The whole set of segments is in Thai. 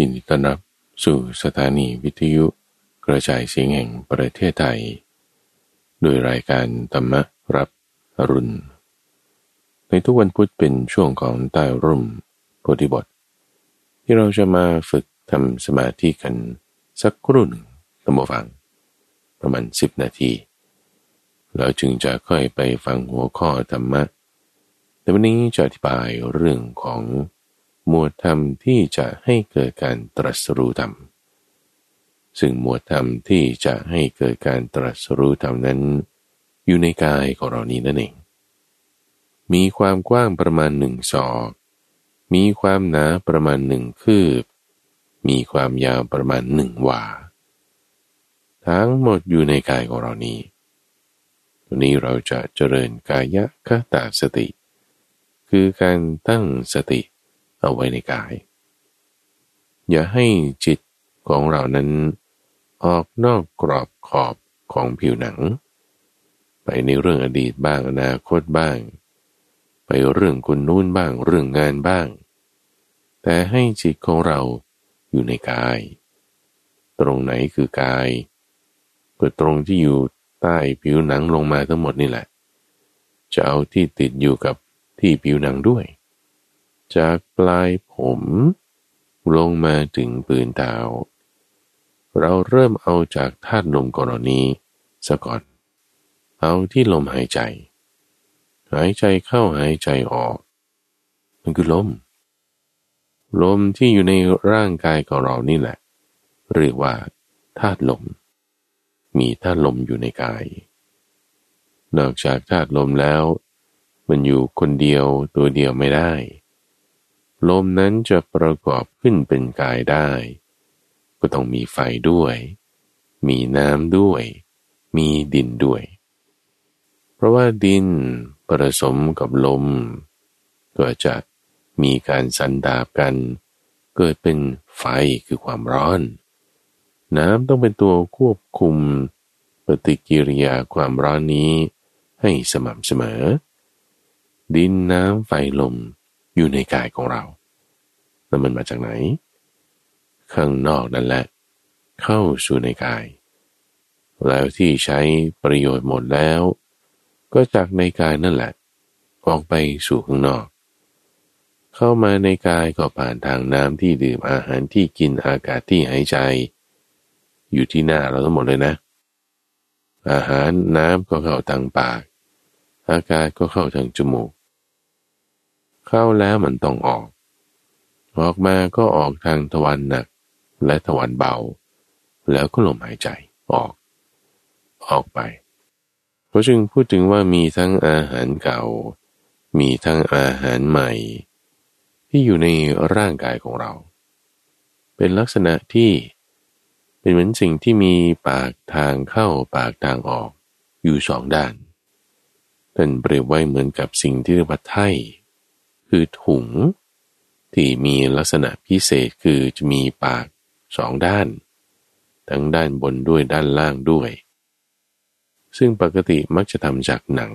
ยินดีต้อนรับสู่สถานีวิทยุกระจายเสียงแห่งประเทศไทย โดยรายการธรรมรับอรุณ ในทุกวันพุธเป็นช่วงของใต้ร่มโพธิบท ที่เราจะมาฝึกทำสมาธิกันสักครู่หนึ่งตั้งฟัง ประมาณสิบนาทีแล้วจึงจะค่อยไปฟังหัวข้อธรรมะ แต่วันนี้จะอธิบายเรื่องของ หมวดธรรมที่จะให้เกิดการตรัสรู้ธรรม ซึ่งหมวดธรรมที่จะให้เกิดการตรัสรู้ธรรมนั้น อยู่ในกายของเรานี้นั่นเอง มีความกว้างประมาณหนึ่งศอก มีความหนาประมาณหนึ่งคืบ มีความยาวประมาณหนึ่งวา ทั้งหมดอยู่ในกายของเรานี้วันนี้เราจะเจริญกายะคตาสติ คือการตั้งสติ เอาไว้ในกาย อย่าให้จิตของเรานั้นออกนอกกรอบขอบของผิวหนัง ไปในเรื่องอดีตบ้างอนาคตบ้าง ไปเรื่องคนนู้นบ้างเรื่องงานบ้าง แต่ให้จิตของเราอยู่ในกาย ตรงไหนคือกายก็ตรงที่อยู่ใต้ผิวหนังลงมาทั้งหมดนี่แหละ จะเอาที่ติดอยู่กับที่ผิวหนังด้วย จากปลายผม ลงมาถึงปืนดาว เราเริ่มเอาจากธาตุลมกรณีสะก่อน เอาที่ลมหายใจ หายใจเข้าหายใจออก มันคือลม ลมที่อยู่ในร่างกายของเรานี่แหละเรียกว่าธาตุลม มีธาตุลมอยู่ในกาย นอกจากธาตุลมแล้ว มันอยู่คนเดียวตัวเดียวไม่ได้ ลมนั้นจะประกอบขึ้นเป็นกายได้ ก็ต้องมีไฟด้วย มีน้ำด้วย มีดินด้วย เพราะว่าดินผสมกับลม ก็จะมีการสันดาบกัน เกิดเป็นไฟคือความร้อน น้ำต้องเป็นตัวควบคุม ปฏิกิริยาความร้อนนี้ให้สม่ำเสมอ ดินน้ำไฟลม อยู่ในกายของเรา แล้วมันมาจากไหน ข้างนอกนั่นแหละ เข้าสู่ในกาย แล้วที่ใช้ประโยชน์หมดแล้ว ก็จากในกายนั่นแหละ ออกไปสู่ข้างนอก เข้ามาในกายก็ผ่านทางน้ำที่ดื่มอาหารที่กินอากาศที่หายใจ อยู่ที่หน้าเราทั้งหมดเลยนะ อาหารน้ำก็เข้าทางปาก อากาศก็เข้าทางจมูก เข้าแล้วมันต้องออก ออกมาก็ออกทางทวันหนักและทวันเบา แล้วก็ลมหายใจออก ออกไป เพราะจึงพูดถึงว่ามีทั้งอาหารเก่า มีทั้งอาหารใหม่ ที่อยู่ในร่างกายของเรา เป็นลักษณะที่เป็นเหมือนสิ่งที่มีปากทางเข้าปากทางออกอยู่สองด้านท่านเปรียบไว้เหมือนกับสิ่งที่เรียกว่าไถ่ คือถุง ที่มีลักษณะพิเศษคือจะมีปากสองด้าน ทั้งด้านบนด้วยด้านล่างด้วย ซึ่งปกติมักจะทำจากหนัง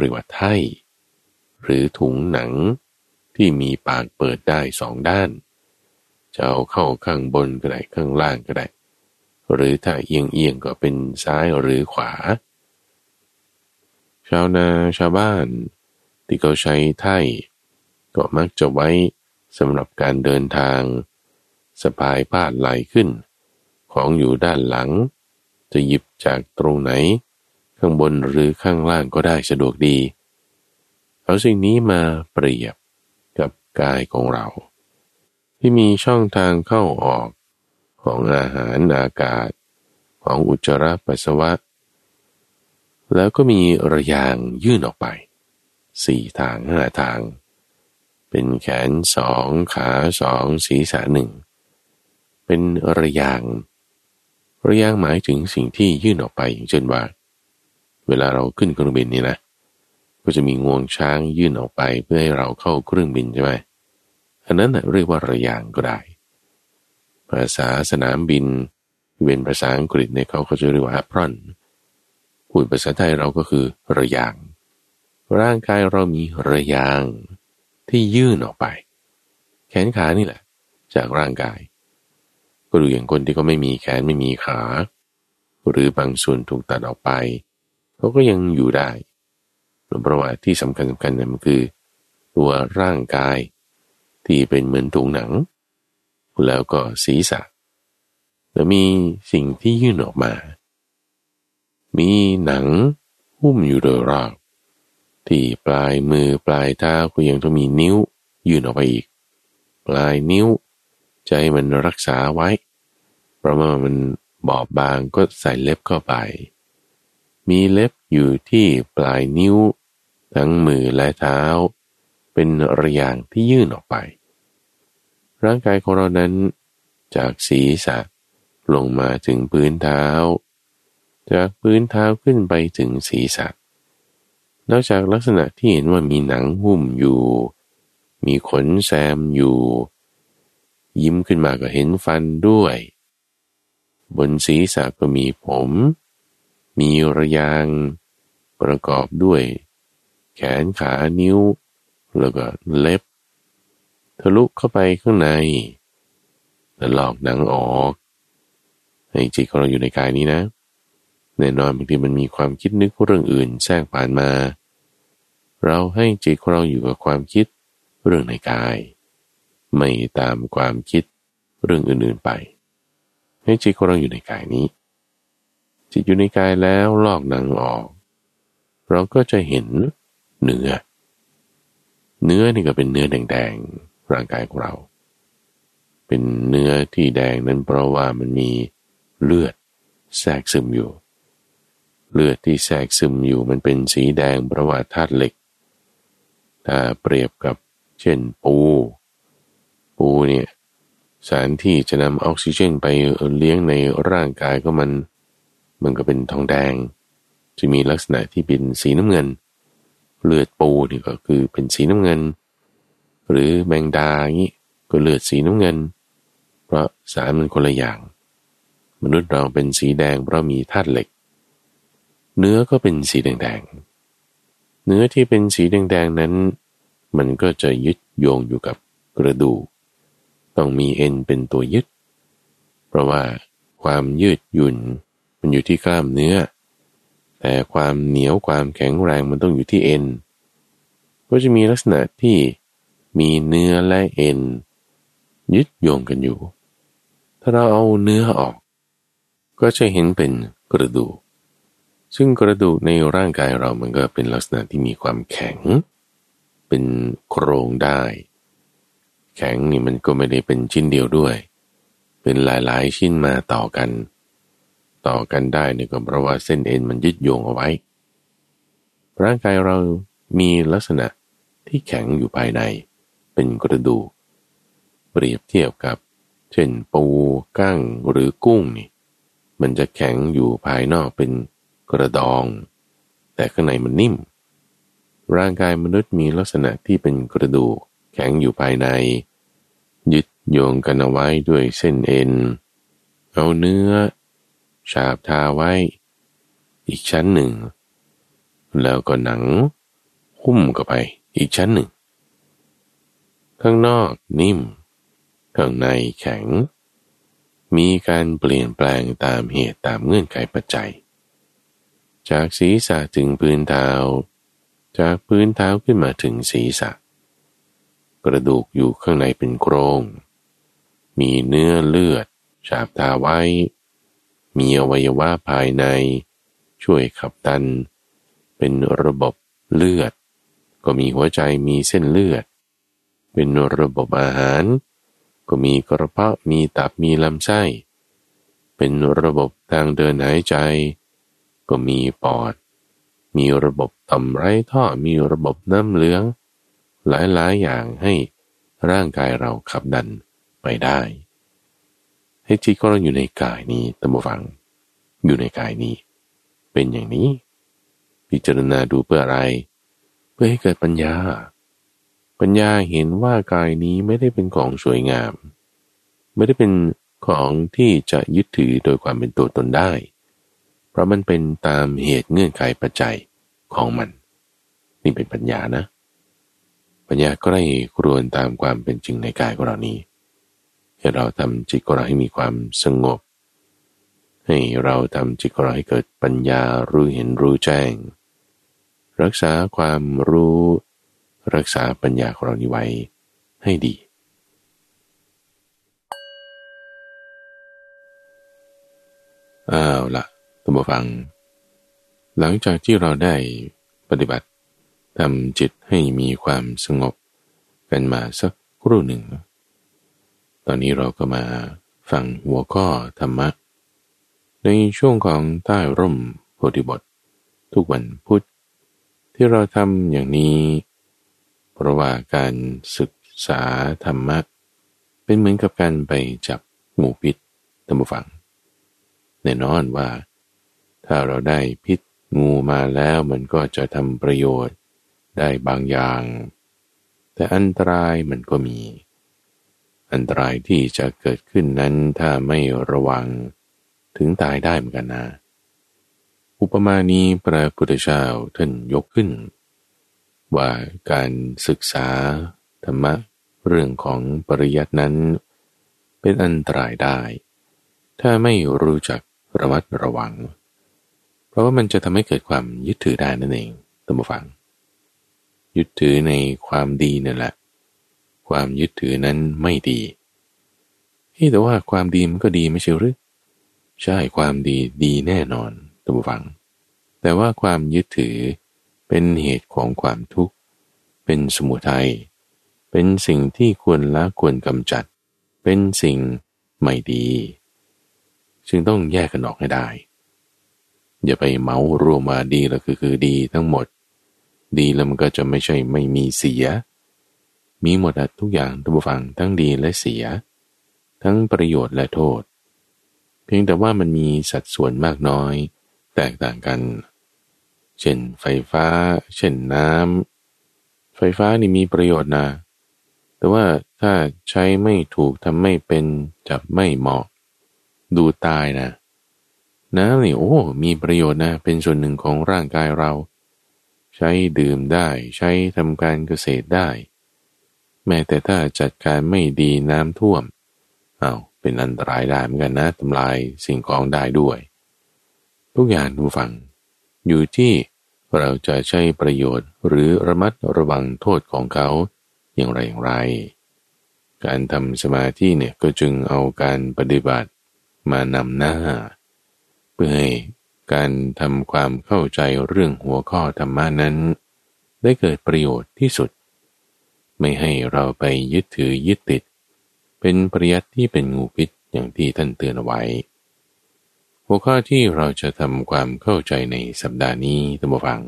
เรียกว่าไถ่หรือถุงหนังที่มีปากเปิดได้สองด้าน จะเอาเข้าข้างบนก็ได้ข้างล่างก็ได้ หรือถ้าเอียงเอียงก็เป็นซ้ายหรือขวา ชาวนาชาวบ้าน ที่เขาใช้ไถ่ก็มักจะไว้สำหรับการเดินทาง สะพายพาดไหลขึ้น ของอยู่ด้านหลัง จะหยิบจากตรงไหน ข้างบนหรือข้างล่างก็ได้สะดวกดี เอาสิ่งนี้มาเปรียบกับกายของเรา ที่มีช่องทางเข้าออกของอาหารอากาศ ของอุจจาระปัสสาวะ แล้วก็มีระยางยื่นออกไป สี่ทางห้าทาง เป็นแขนสองขาสองศีรษะหนึ่ง เป็นระยาง ระยางหมายถึงสิ่งที่ยื่นออกไปอย่างเช่นว่า เวลาเราขึ้นเครื่องบินนี่นะ ก็จะมีงวงช้างยื่นออกไปเพื่อให้เราเข้าเครื่องบินใช่ไหมอันนั้นเรียกว่าระยางก็ได้ ภาษาสนามบินเป็นภาษาอังกฤษเนี่ยเขาก็จะเรียกว่า apron พูดภาษาไทยเราก็คือระยาง ร่างกายเรามีระยางที่ยื่นออกไป แขนขานี่แหละ จากร่างกาย ก็ดูอย่างคนที่เขาไม่มีแขนไม่มีขา หรือบางส่วนถูกตัดออกไปเขาก็ยังอยู่ได้เพระว่าที่สำคัญสำคัญนั่นมันคือ ตัวร่างกายที่เป็นเหมือนถุงหนัง แล้วก็ศีรษะแล้วมีสิ่งที่ยื่นออกมา มีหนังหุ้มอยู่โดยรอบ ที่ปลายมือปลายเท้าก็ยังต้องมีนิ้วยื่นออกไปอีก ปลายนิ้วใจมันรักษาไว้ เพราะว่ามันบอบบางก็ใส่เล็บเข้าไป มีเล็บอยู่ที่ปลายนิ้ว ทั้งมือและเท้า เป็นระยางที่ยื่นออกไป ร่างกายของเรานั้น จากศีรษะลงมาถึงพื้นเท้า จากพื้นเท้าขึ้นไปถึงศีรษะ นอกจากลักษณะที่เห็นว่ามีหนังหุ้มอยู่ มีขนแซมอยู่ ยิ้มขึ้นมาก็เห็นฟันด้วย บนศีรษะก็มีผม มีระยาง ประกอบด้วย แขนขานิ้ว แล้วก็เล็บ ทะลุเข้าไปข้างในแล้วหลอกหนังออก ให้จิตของเราอยู่ในกายนี้นะ แน่นอนบางทีมันมีความคิดนึกเรื่องอื่นแทรกผ่านมา เราให้จิตของเราอยู่กับความคิดเรื่องในกาย ไม่ตามความคิดเรื่องอื่นๆไป ให้จิตของเราอยู่ในกายนี้ จิตอยู่ในกายแล้วลอกหนังออก เราก็จะเห็นเนื้อ เนื้อนี่ก็เป็นเนื้อแดงๆร่างกายของเรา เป็นเนื้อที่แดงนั้นเพราะว่ามันมีเลือดแทรกซึมอยู่ เลือดที่แทรกซึมอยู่มันเป็นสีแดงเพราะว่าธาตุเหล็ก ถ้าเปรียบกับเช่นปู ปูเนี่ยสารที่จะนำออกซิเจนไปเลี้ยงในร่างกายก็มัน มันก็เป็นทองแดง จะมีลักษณะที่เป็นสีน้ำเงิน เลือดปูนี่ก็คือเป็นสีน้ำเงิน หรือแมงดาอย่างนี้ก็เลือดสีน้ำเงิน เพราะสารมันคนละอย่าง มนุษย์เราเป็นสีแดงเพราะมีธาตุเหล็ก เนื้อก็เป็นสีแดงๆ เนื้อที่เป็นสีแดงๆนั้น มันก็จะยึดโยงอยู่กับกระดูก ต้องมีเอ็นเป็นตัวยึด เพราะว่าความยืดหยุ่นมันอยู่ที่กล้ามเนื้อ แต่ความเหนียวความแข็งแรงมันต้องอยู่ที่เอ็น ก็จะมีลักษณะที่มีเนื้อและเอ็น ยึดโยงกันอยู่ ถ้าเราเอาเนื้อออก ก็จะเห็นเป็นกระดูก ซึ่งกระดูกในร่างกายเรามันก็เป็นลักษณะที่มีความแข็ง เป็นโครงได้ แข็งนี่มันก็ไม่ได้เป็นชิ้นเดียวด้วย เป็นหลายๆชิ้นมาต่อกัน ต่อกันได้นี่ก็เพราะว่าเส้นเอ็นมันยึดโยงเอาไว้ ร่างกายเรามีลักษณะที่แข็งอยู่ภายใน เป็นกระดูก เปรียบเทียบกับ เช่นปูกั้งหรือกุ้งนี่ มันจะแข็งอยู่ภายนอกเป็น กระดอง แต่ข้างในมันนิ่ม ร่างกายมนุษย์มีลักษณะที่เป็นกระดูกแข็งอยู่ภายใน ยึดโยงกันเอาไว้ด้วยเส้นเอ็น เอาเนื้อ ฉาบทาไว้ อีกชั้นหนึ่ง แล้วก็หนัง หุ้มเข้าไปอีกชั้นหนึ่ง ข้างนอกนิ่ม ข้างในแข็ง มีการเปลี่ยนแปลงตามเหตุตามเงื่อนไขปัจจัย จากศีรษะถึงพื้นเท้า จากพื้นเท้าขึ้นมาถึงศีรษะ กระดูกอยู่ข้างในเป็นโครง มีเนื้อเลือด ฉาบทาไว้ มีอวัยวะภายใน ช่วยขับดัน เป็นระบบเลือด ก็มีหัวใจมีเส้นเลือด เป็นระบบอาหาร ก็มีกระเพาะมีตับมีลำไส้ เป็นระบบทางเดินหายใจ ก็มีปอด มีระบบต่อมไร้ท่อมีระบบน้ำเหลือง หลายๆอย่างให้ร่างกายเราขับดันไปได้ ให้จิตของเราอยู่ในกายนี้ตั้งฟัง อยู่ในกายนี้ เป็นอย่างนี้ พิจารณาดูเพื่ออะไร เพื่อให้เกิดปัญญา ปัญญาเห็นว่ากายนี้ไม่ได้เป็นของสวยงาม ไม่ได้เป็นของที่จะยึดถือโดยความเป็นตัวตนได้ ราะมันเป็นตามเหตุเงื่อนไขปัจจัยของมัน นี่เป็นปัญญานะ ปัญญาก็ได้ครวนตามความเป็นจริงในกายของเรานี้ให้เราทำจิตของเราให้มีความสงบ ให้เราทำจิตของเราให้เกิดปัญญารู้เห็นรู้แจ้ง รักษาความรู้ รักษาปัญญาของเรานี้ไว้ให้ดีอ้าวละ ตัมบูฟัง หลังจากที่เราได้ปฏิบัติทำจิตให้มีความสงบกันมาสักครู่หนึ่ง ตอนนี้เราก็มาฟังหัวข้อธรรมะ ในช่วงของใต้ร่มโพธิบท ทุกวันพุธที่เราทำอย่างนี้ เพราะว่าการศึกษาธรรมะ เป็นเหมือนกับการไปจับหมูพิษตัมบูฟังแน่นอนว่า ถ้าเราได้พิษงูมาแล้วมันก็จะทำประโยชน์ได้บางอย่าง แต่อันตรายมันก็มี อันตรายที่จะเกิดขึ้นนั้นถ้าไม่ระวังถึงตายได้เหมือนกันนะ อุปมานี้พระพุทธเจ้าท่านยกขึ้น ว่าการศึกษาธรรมะเรื่องของปริยัตินั้น เป็นอันตรายได้ ถ้าไม่รู้จักระมัดระวัง ราะว่ามันจะทำให้เกิดความยึดถือได้นั่นเองตัมฟัง ยึดถือในความดีนั่นแหละ ความยึดถือนั้นไม่ดีแต่ว่าความดีมันก็ดีไม่ใช่หรือ ใช่ความดีดีแน่นอนตัมฟัง แต่ว่าความยึดถือเป็นเหตุของความทุกข์ เป็นสมุทัย เป็นสิ่งที่ควรละควรกำจัด เป็นสิ่งไม่ดี จึงต้องแยกกันออกให้ได้ อย่าไปเมารวมมาดีแล้วคือคือดีทั้งหมด ดีแล้วมันก็จะไม่ใช่ไม่มีเสีย มีหมดทุกอย่างทุกฝั่งทั้งดีและเสีย ทั้งประโยชน์และโทษ เพียงแต่ว่ามันมีสัดส่วนมากน้อย แตกต่างกัน เช่นไฟฟ้า เช่นน้ำไฟฟ้านี่มีประโยชน์นะแต่ว่าถ้าใช้ไม่ถูกทำไม่เป็นจับไม่เหมาะ ดูตายนะ น้ำนี่โอ้ มีประโยชน์นะ เป็นส่วนหนึ่งของร่างกายเรา ใช้ดื่มได้ ใช้ทำการเกษตรได้ แม้แต่ถ้าจัดการไม่ดีน้ำท่วมอา้าวเป็นอันตรายได้เหมือนกันนะทำลายสิ่งของได้ด้วย ทุกอย่างทุกฝัง อยู่ที่เราจะใช้ประโยชน์หรือระมัดระวังโทษของเขาอย่างไรอย่างไร การทำสมาธิเนี่ยก็จึงเอาการปฏิบัติมานำหน้า เพื่อให้การทำความเข้าใจเรื่องหัวข้อธรรมานั้น ได้เกิดประโยชน์ที่สุด ไม่ให้เราไปยึดถือยึดติด เป็นปริยัติที่เป็นงูพิษอย่างที่ท่านเตือนเอาไว้ หัวข้อที่เราจะทำความเข้าใจในสัปดาห์นี้ตัมบฟัง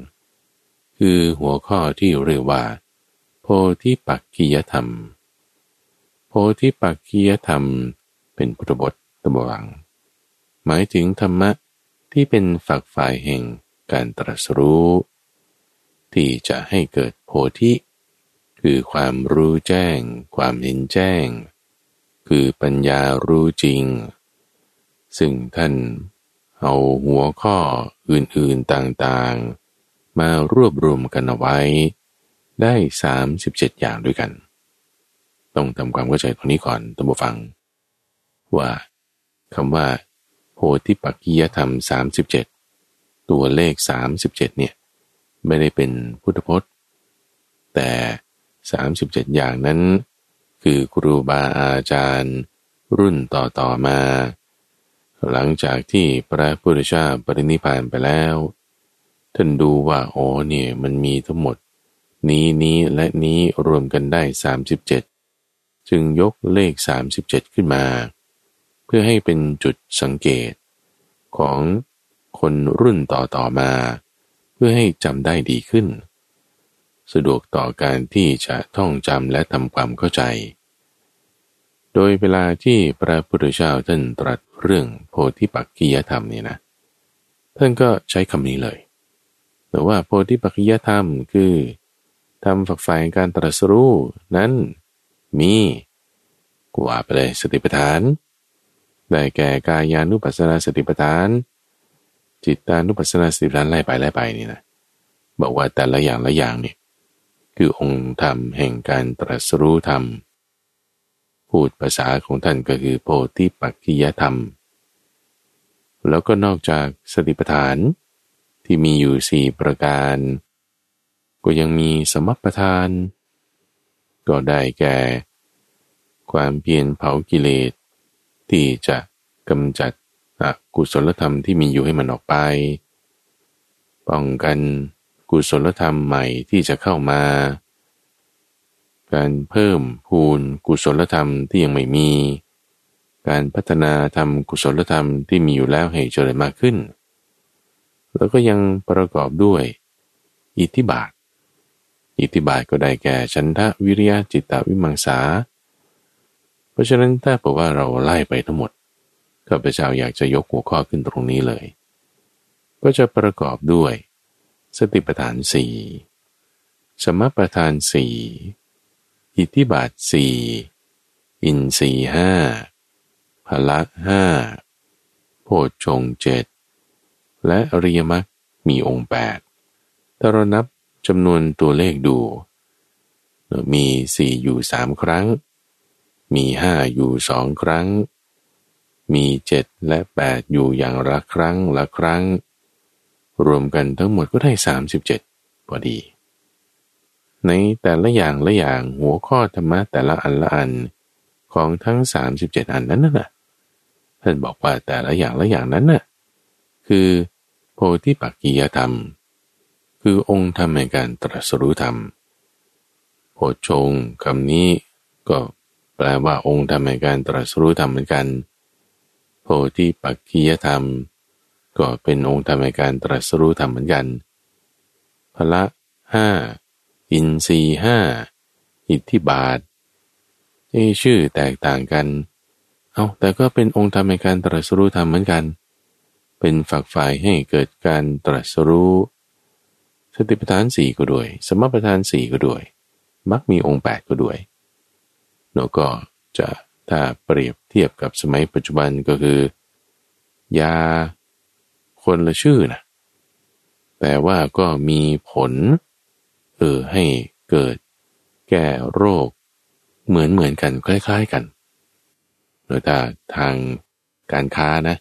คือหัวข้อที่เรียกว่า โพธิปักกียธรรม โพธิปักกียธรรมเป็นพุทธบทตัมวัง หมายถึงธรรมะที่เป็นฝักฝ่ายแห่งการตรัสรู้ ที่จะให้เกิดโพธิ คือความรู้แจ้ง ความเห็นแจ้ง คือปัญญารู้จริง ซึ่งท่านเอาหัวข้ออื่นๆต่างๆ มารวบรวมกันเอาไว้ ได้ 37 อย่างด้วยกัน ต้องทำความเข้าใจตรงนี้ก่อนตัมบฟัง ว่าคำว่า โพธิปักกิยธรรม 37 ตัวเลข 37 เนี่ย ไม่ได้เป็นพุทธพจน์ แต่ 37 อย่างนั้น คือครูบาอาจารย์ รุ่นต่อต่อมา หลังจากที่พระพุทธเจ้าปรินิพานไปแล้ว ท่านดูว่าอ๋อเนี่ยมันมีทั้งหมด นี้นี้และนี้รวมกันได้ 37 จึงยกเลข 37 ขึ้นมา เพื่อให้เป็นจุดสังเกต ของคนรุ่นต่อต่อมา เพื่อให้จำได้ดีขึ้น สะดวกต่อการที่จะท่องจำและทำความเข้าใจ โดยเวลาที่พระพุทธเจ้าท่านตรัสเรื่องโพธิปักกิยธรรมนี่นะ ท่านก็ใช้คำนี้เลยแต่ว่าโพธิปักกิยธรรมคือทำฝักฝ่ายการตรัสรู้นั้นมีกว่าไปเลยสติปัฏฐาน ได้แก่กายานุปัสสนาสติปัฏฐาน จิตานุปัสสนาสติปัฏฐานไล่ไปไล่ไปนี่นะบอกว่าแต่ละอย่างละอย่างเนี่ยคือองค์ธรรมแห่งการตรัสรู้ธรรม พูดภาษาของท่านก็คือโพธิปักกิยธรรม แล้วก็นอกจากสติปัฏฐานที่มีอยู่สี่ประการ ก็ยังมีสมัปทาน ก็ได้แก่ ความเพียรเผากิเลส ที่จะกำจัดอกุศลธรรมที่มีอยู่ให้มันออกไป ป้องกันกุศลธรรมใหม่ที่จะเข้ามา การเพิ่มพูนกุศลธรรมที่ยังไม่มี การพัฒนาธรรมกุศลธรรมที่มีอยู่แล้วให้เจริญมากขึ้น แล้วก็ยังประกอบด้วย อิทธิบาท อิทธิบาทก็ได้แก่ชันทะวิริยะจิตตวิมังสา ราะฉะนั้นถ้าบอกว่าเราไล่ไปทั้งหมดข้าพเจ้าอยากจะยกหัวข้อขึ้นตรงนี้เลย ก็จะประกอบด้วย สติปัฏฐานสี่สมปัฏฐานสี่อิทธิบาทสี่อินสี่ห้าพละห้าโพชงเจ็ดและอริยมรรคมีองค์แปดถ้าเรานับจำนวนตัวเลขดู มีสี่อยู่สามครั้ง มีห้าอยู่สองครั้ง มีเจ็ดและแปดอยู่อย่างละครั้งละครั้ง รวมกันทั้งหมดก็ได้สามสิบเจ็ดพอดี ในแต่ละอย่างละอย่างหัวข้อธรรมะแต่ละอันละอันของทั้งสามสิบเจ็ดอันนั้นน่ะท่านบอกว่าแต่ละอย่างละอย่างนั้นน่ะคือโพธิปักกิยธรรม คือองค์ธรรมในการตรัสรู้ธรรมโพชงคำนี้ก็ แปลว่าองค์ธรรมในการตรัสรู้ธรรมเหมือนกัน โพธิปักขียธรรม ก็เป็นองค์ธรรมในการตรัสรู้ธรรมเหมือนกันพละห้าอินทรีห้าอิทธิบาทนี่ชื่อแตกต่างกัน เอาแต่ก็เป็นองค์ธรรมในการตรัสรู้ธรรมเหมือนกัน เป็นฝักฝ่ายให้เกิดการตรัสรู้สติปัฏฐานสี่ก็ด้วย สมปัฏฐานสี่ก็ด้วยมักมีองค์แปดก็ด้วย แล้วก็จะถ้าเปรียบเทียบกับสมัยปัจจุบันก็คือ ยาคนละชื่อนะแต่ว่าก็มีผล เออให้เกิด แก้โรค เหมือนเหมือนกันคล้าย ๆกันโดยถ้าทางการค้านะ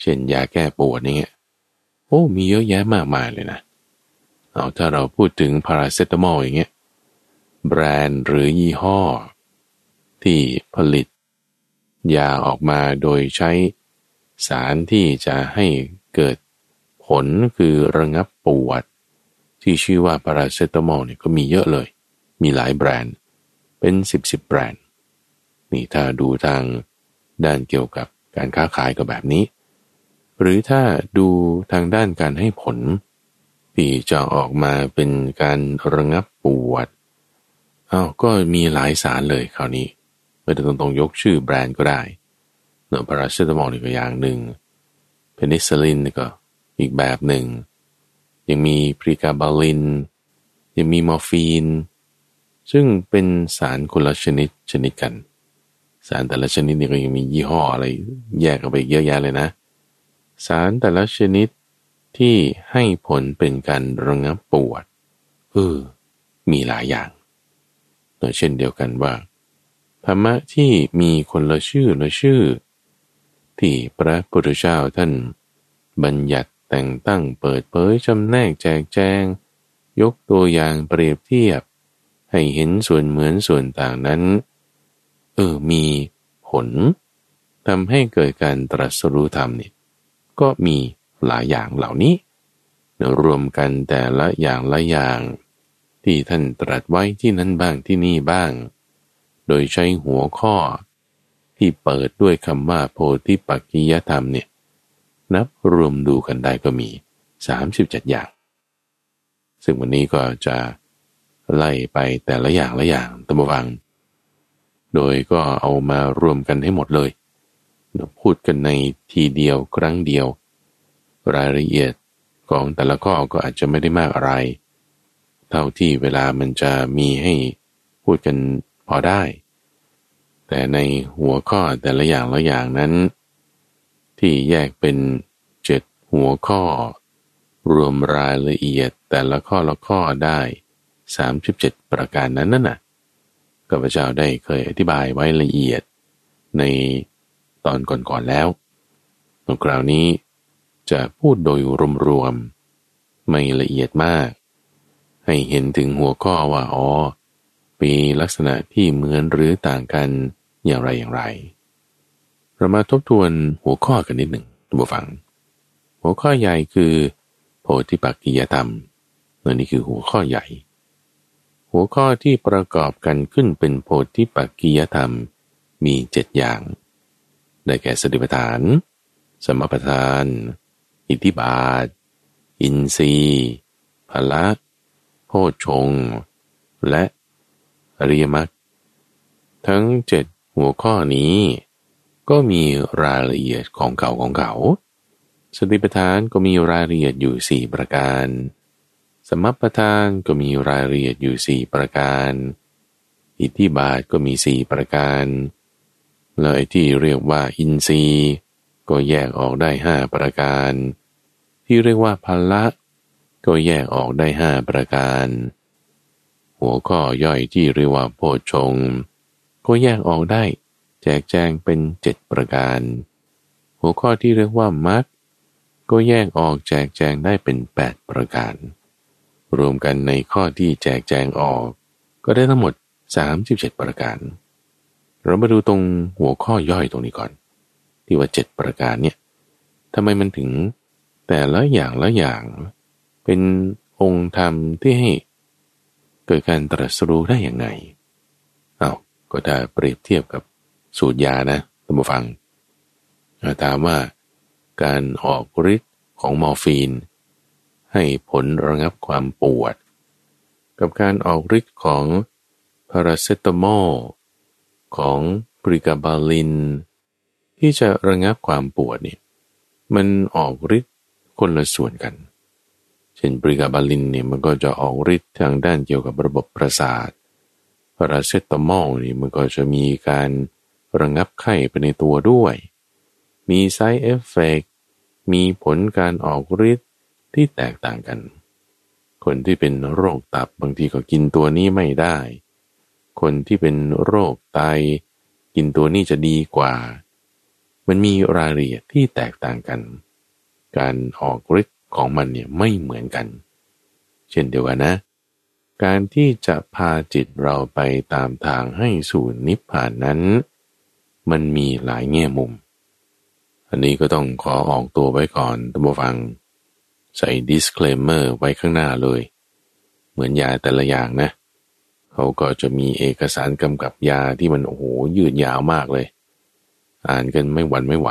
เช่นยาแก้ปวดนี่โอ้มีเยอะแยะมากมายเลยนะ เอาถ้าเราพูดถึงพาราเซตามอลอย่างเงี้ยแบรนด์หรือยี่ห้อ ที่ผลิต ยาออกมาโดยใช้สารที่จะให้เกิดผลคือระงับปวด ที่ชื่อว่าพาราเซตามอลเนี่ยก็มีเยอะเลย มีหลายแบรนด์ เป็นสิบสิบแบรนด์ นี่ถ้าดูทางด้านเกี่ยวกับการค้าขายก็แบบนี้ หรือถ้าดูทางด้านการให้ผล ที่จะออกมาเป็นการระงับปวดอ้าวก็มีหลายสารเลยคราวนี้ ไม่ต้องต้องยกชื่อแบรนด์ก็ได้เนื้อพาราเซตามอลนี่ก็อย่างหนึ่งเพนิซิลินนี่ก็อีกแบบหนึ่ง ยังมี pregabalin ยังมีมอร์ฟีน ซึ่งเป็นสารคนละชนิดชนิดกัน สารแต่ละชนิดนี่ก็ยังมียี่ห้ออะไรแยกกันไปเยอะแยะเลยนะ สารแต่ละชนิดที่ให้ผลเป็นการระงับปวดเออมีหลายอย่างเช่นเดียวกันว่า ธรรมะที่มีคนละชื่อละชื่อ ที่พระพุทธเจ้าท่าน บัญญัติแต่งตั้งเปิดเผยจำแนกแจกแจง ยกตัวอย่างเปรียบเทียบ ให้เห็นส่วนเหมือนส่วนต่างนั้น เออมีผลทำให้เกิดการตรัสรู้ธรรมนี่ก็มีหลายอย่างเหล่านี้รวมกันแต่ละอย่างละอย่าง ที่ท่านตรัสไว้ที่นั่นบ้างที่นี่บ้าง โดยใช้หัวข้อ ที่เปิดด้วยคำว่าโพธิปักกิยธรรมเนี่ยนับรวมดูกันได้ก็มี 37 อย่าง ซึ่งวันนี้ก็จะไล่ไปแต่ละอย่างละอย่างตมวัง โดยก็เอามารวมกันให้หมดเลยพูดกันในทีเดียวครั้งเดียว รายละเอียดของแต่ละข้อก็อาจจะไม่ได้มากอะไร เท่าที่เวลามันจะมีให้พูดกัน พอได้ แต่ในหัวข้อแต่ละอย่างละอย่างนั้น ที่แยกเป็นเจ็ดหัวข้อ รวมรายละเอียดแต่ละข้อละข้อได้ 37 ประการนั้นน่ะก็ข้าพเจ้าได้เคยอธิบายไว้ละเอียดในตอนก่อนๆแล้วตรงคราวนี้จะพูดโดยรวมๆไม่ละเอียดมาก ให้เห็นถึงหัวข้อว่าอ๋อ ปีลักษณะที่เหมือนหรือต่างกันอย่างไรอย่างไร เรามาทบทวนหัวข้อกันนิดหนึ่งทุกฝัง หัวข้อใหญ่คือ โพธิปักกิยธรรมนี่คือหัวข้อใหญ่ หัวข้อที่ประกอบกันขึ้นเป็นโพธิปักกิยธรรมมีเจ็ดอย่าง ได้แก่สติปัฏฐาน สมปัฏฐาน อิทธิบาท อินทรีย์พละโพชงและ อริยมรรคทั้งเจ็ดหัวข้อนี้ ก็มีรายละเอียดของเก่าของเขาสติปัฏฐานก็มีรายละเอียดอยู่สี่ประการ สมปัฏฐานก็มีรายละเอียดอยู่สี่ประการ อิทธิบาทก็มีสี่ประการ แล้วไอ้ที่เรียกว่าอินทรีย์ ก็แยกออกได้ห้าประการ ที่เรียกว่าพละก็แยกออกได้ห้าประการ หัวข้อย่อยที่เรียกว่าโพชง ก็แยกออกได้ แจกแจงเป็นเจ็ดประการ หัวข้อที่เรียกว่ามัดก็แยกออกแจกแจงได้เป็นแปดประการ รวมกันในข้อที่แจกแจงออก ก็ได้ทั้งหมด 37 ประการ เรามาดูตรงหัวข้อย่อยตรงนี้ก่อน ที่ว่าเจ็ดประการเนี่ยทำไมมันถึงแต่ละอย่างละอย่าง เป็นองค์ธรรมที่ให้ เกิดการตรัสรู้ได้อย่างไงอา้าก็ถ้าเปรียบเทียบกับสูตรยานะท่านผู้ฟังถามว่าการออกฤทธิ์ของมอร์ฟีน ให้ผลระงับความปวด กับการออกฤทธิ์ของพาราเซตามอลของปริกาบาลิน ที่จะระงับความปวดเนี่ยมันออกฤทธิ์คนละส่วนกัน เช่น pregabalin เนี่ยมันก็จะออกฤทธิ์ทางด้านเกี่ยวกับระบบประสาทพาราเซตามอลนี่มันก็จะมีการระงับไข้ไปในตัวด้วย มี side effect มีผลการออกฤทธิ์ที่แตกต่างกัน คนที่เป็นโรคตับบางทีก็กินตัวนี้ไม่ได้ คนที่เป็นโรคไตกินตัวนี้จะดีกว่า มันมีรายละเอียดที่แตกต่างกัน การออกฤทธิ์ ของมันเนี่ยไม่เหมือนกัน เช่นเดียวกันนะ การที่จะพาจิตเราไปตามทางให้สู่นิพพานนั้น มันมีหลายแง่มุม อันนี้ก็ต้องขอออกตัวไว้ก่อนตัมฟัง ใส่ disclaimer ไว้ข้างหน้าเลย เหมือนยาแต่ละอย่างนะ เขาก็จะมีเอกสารกำกับยาที่มันโอ้โหยืดยาวมากเลย อ่านกันไม่หวันไม่ไหว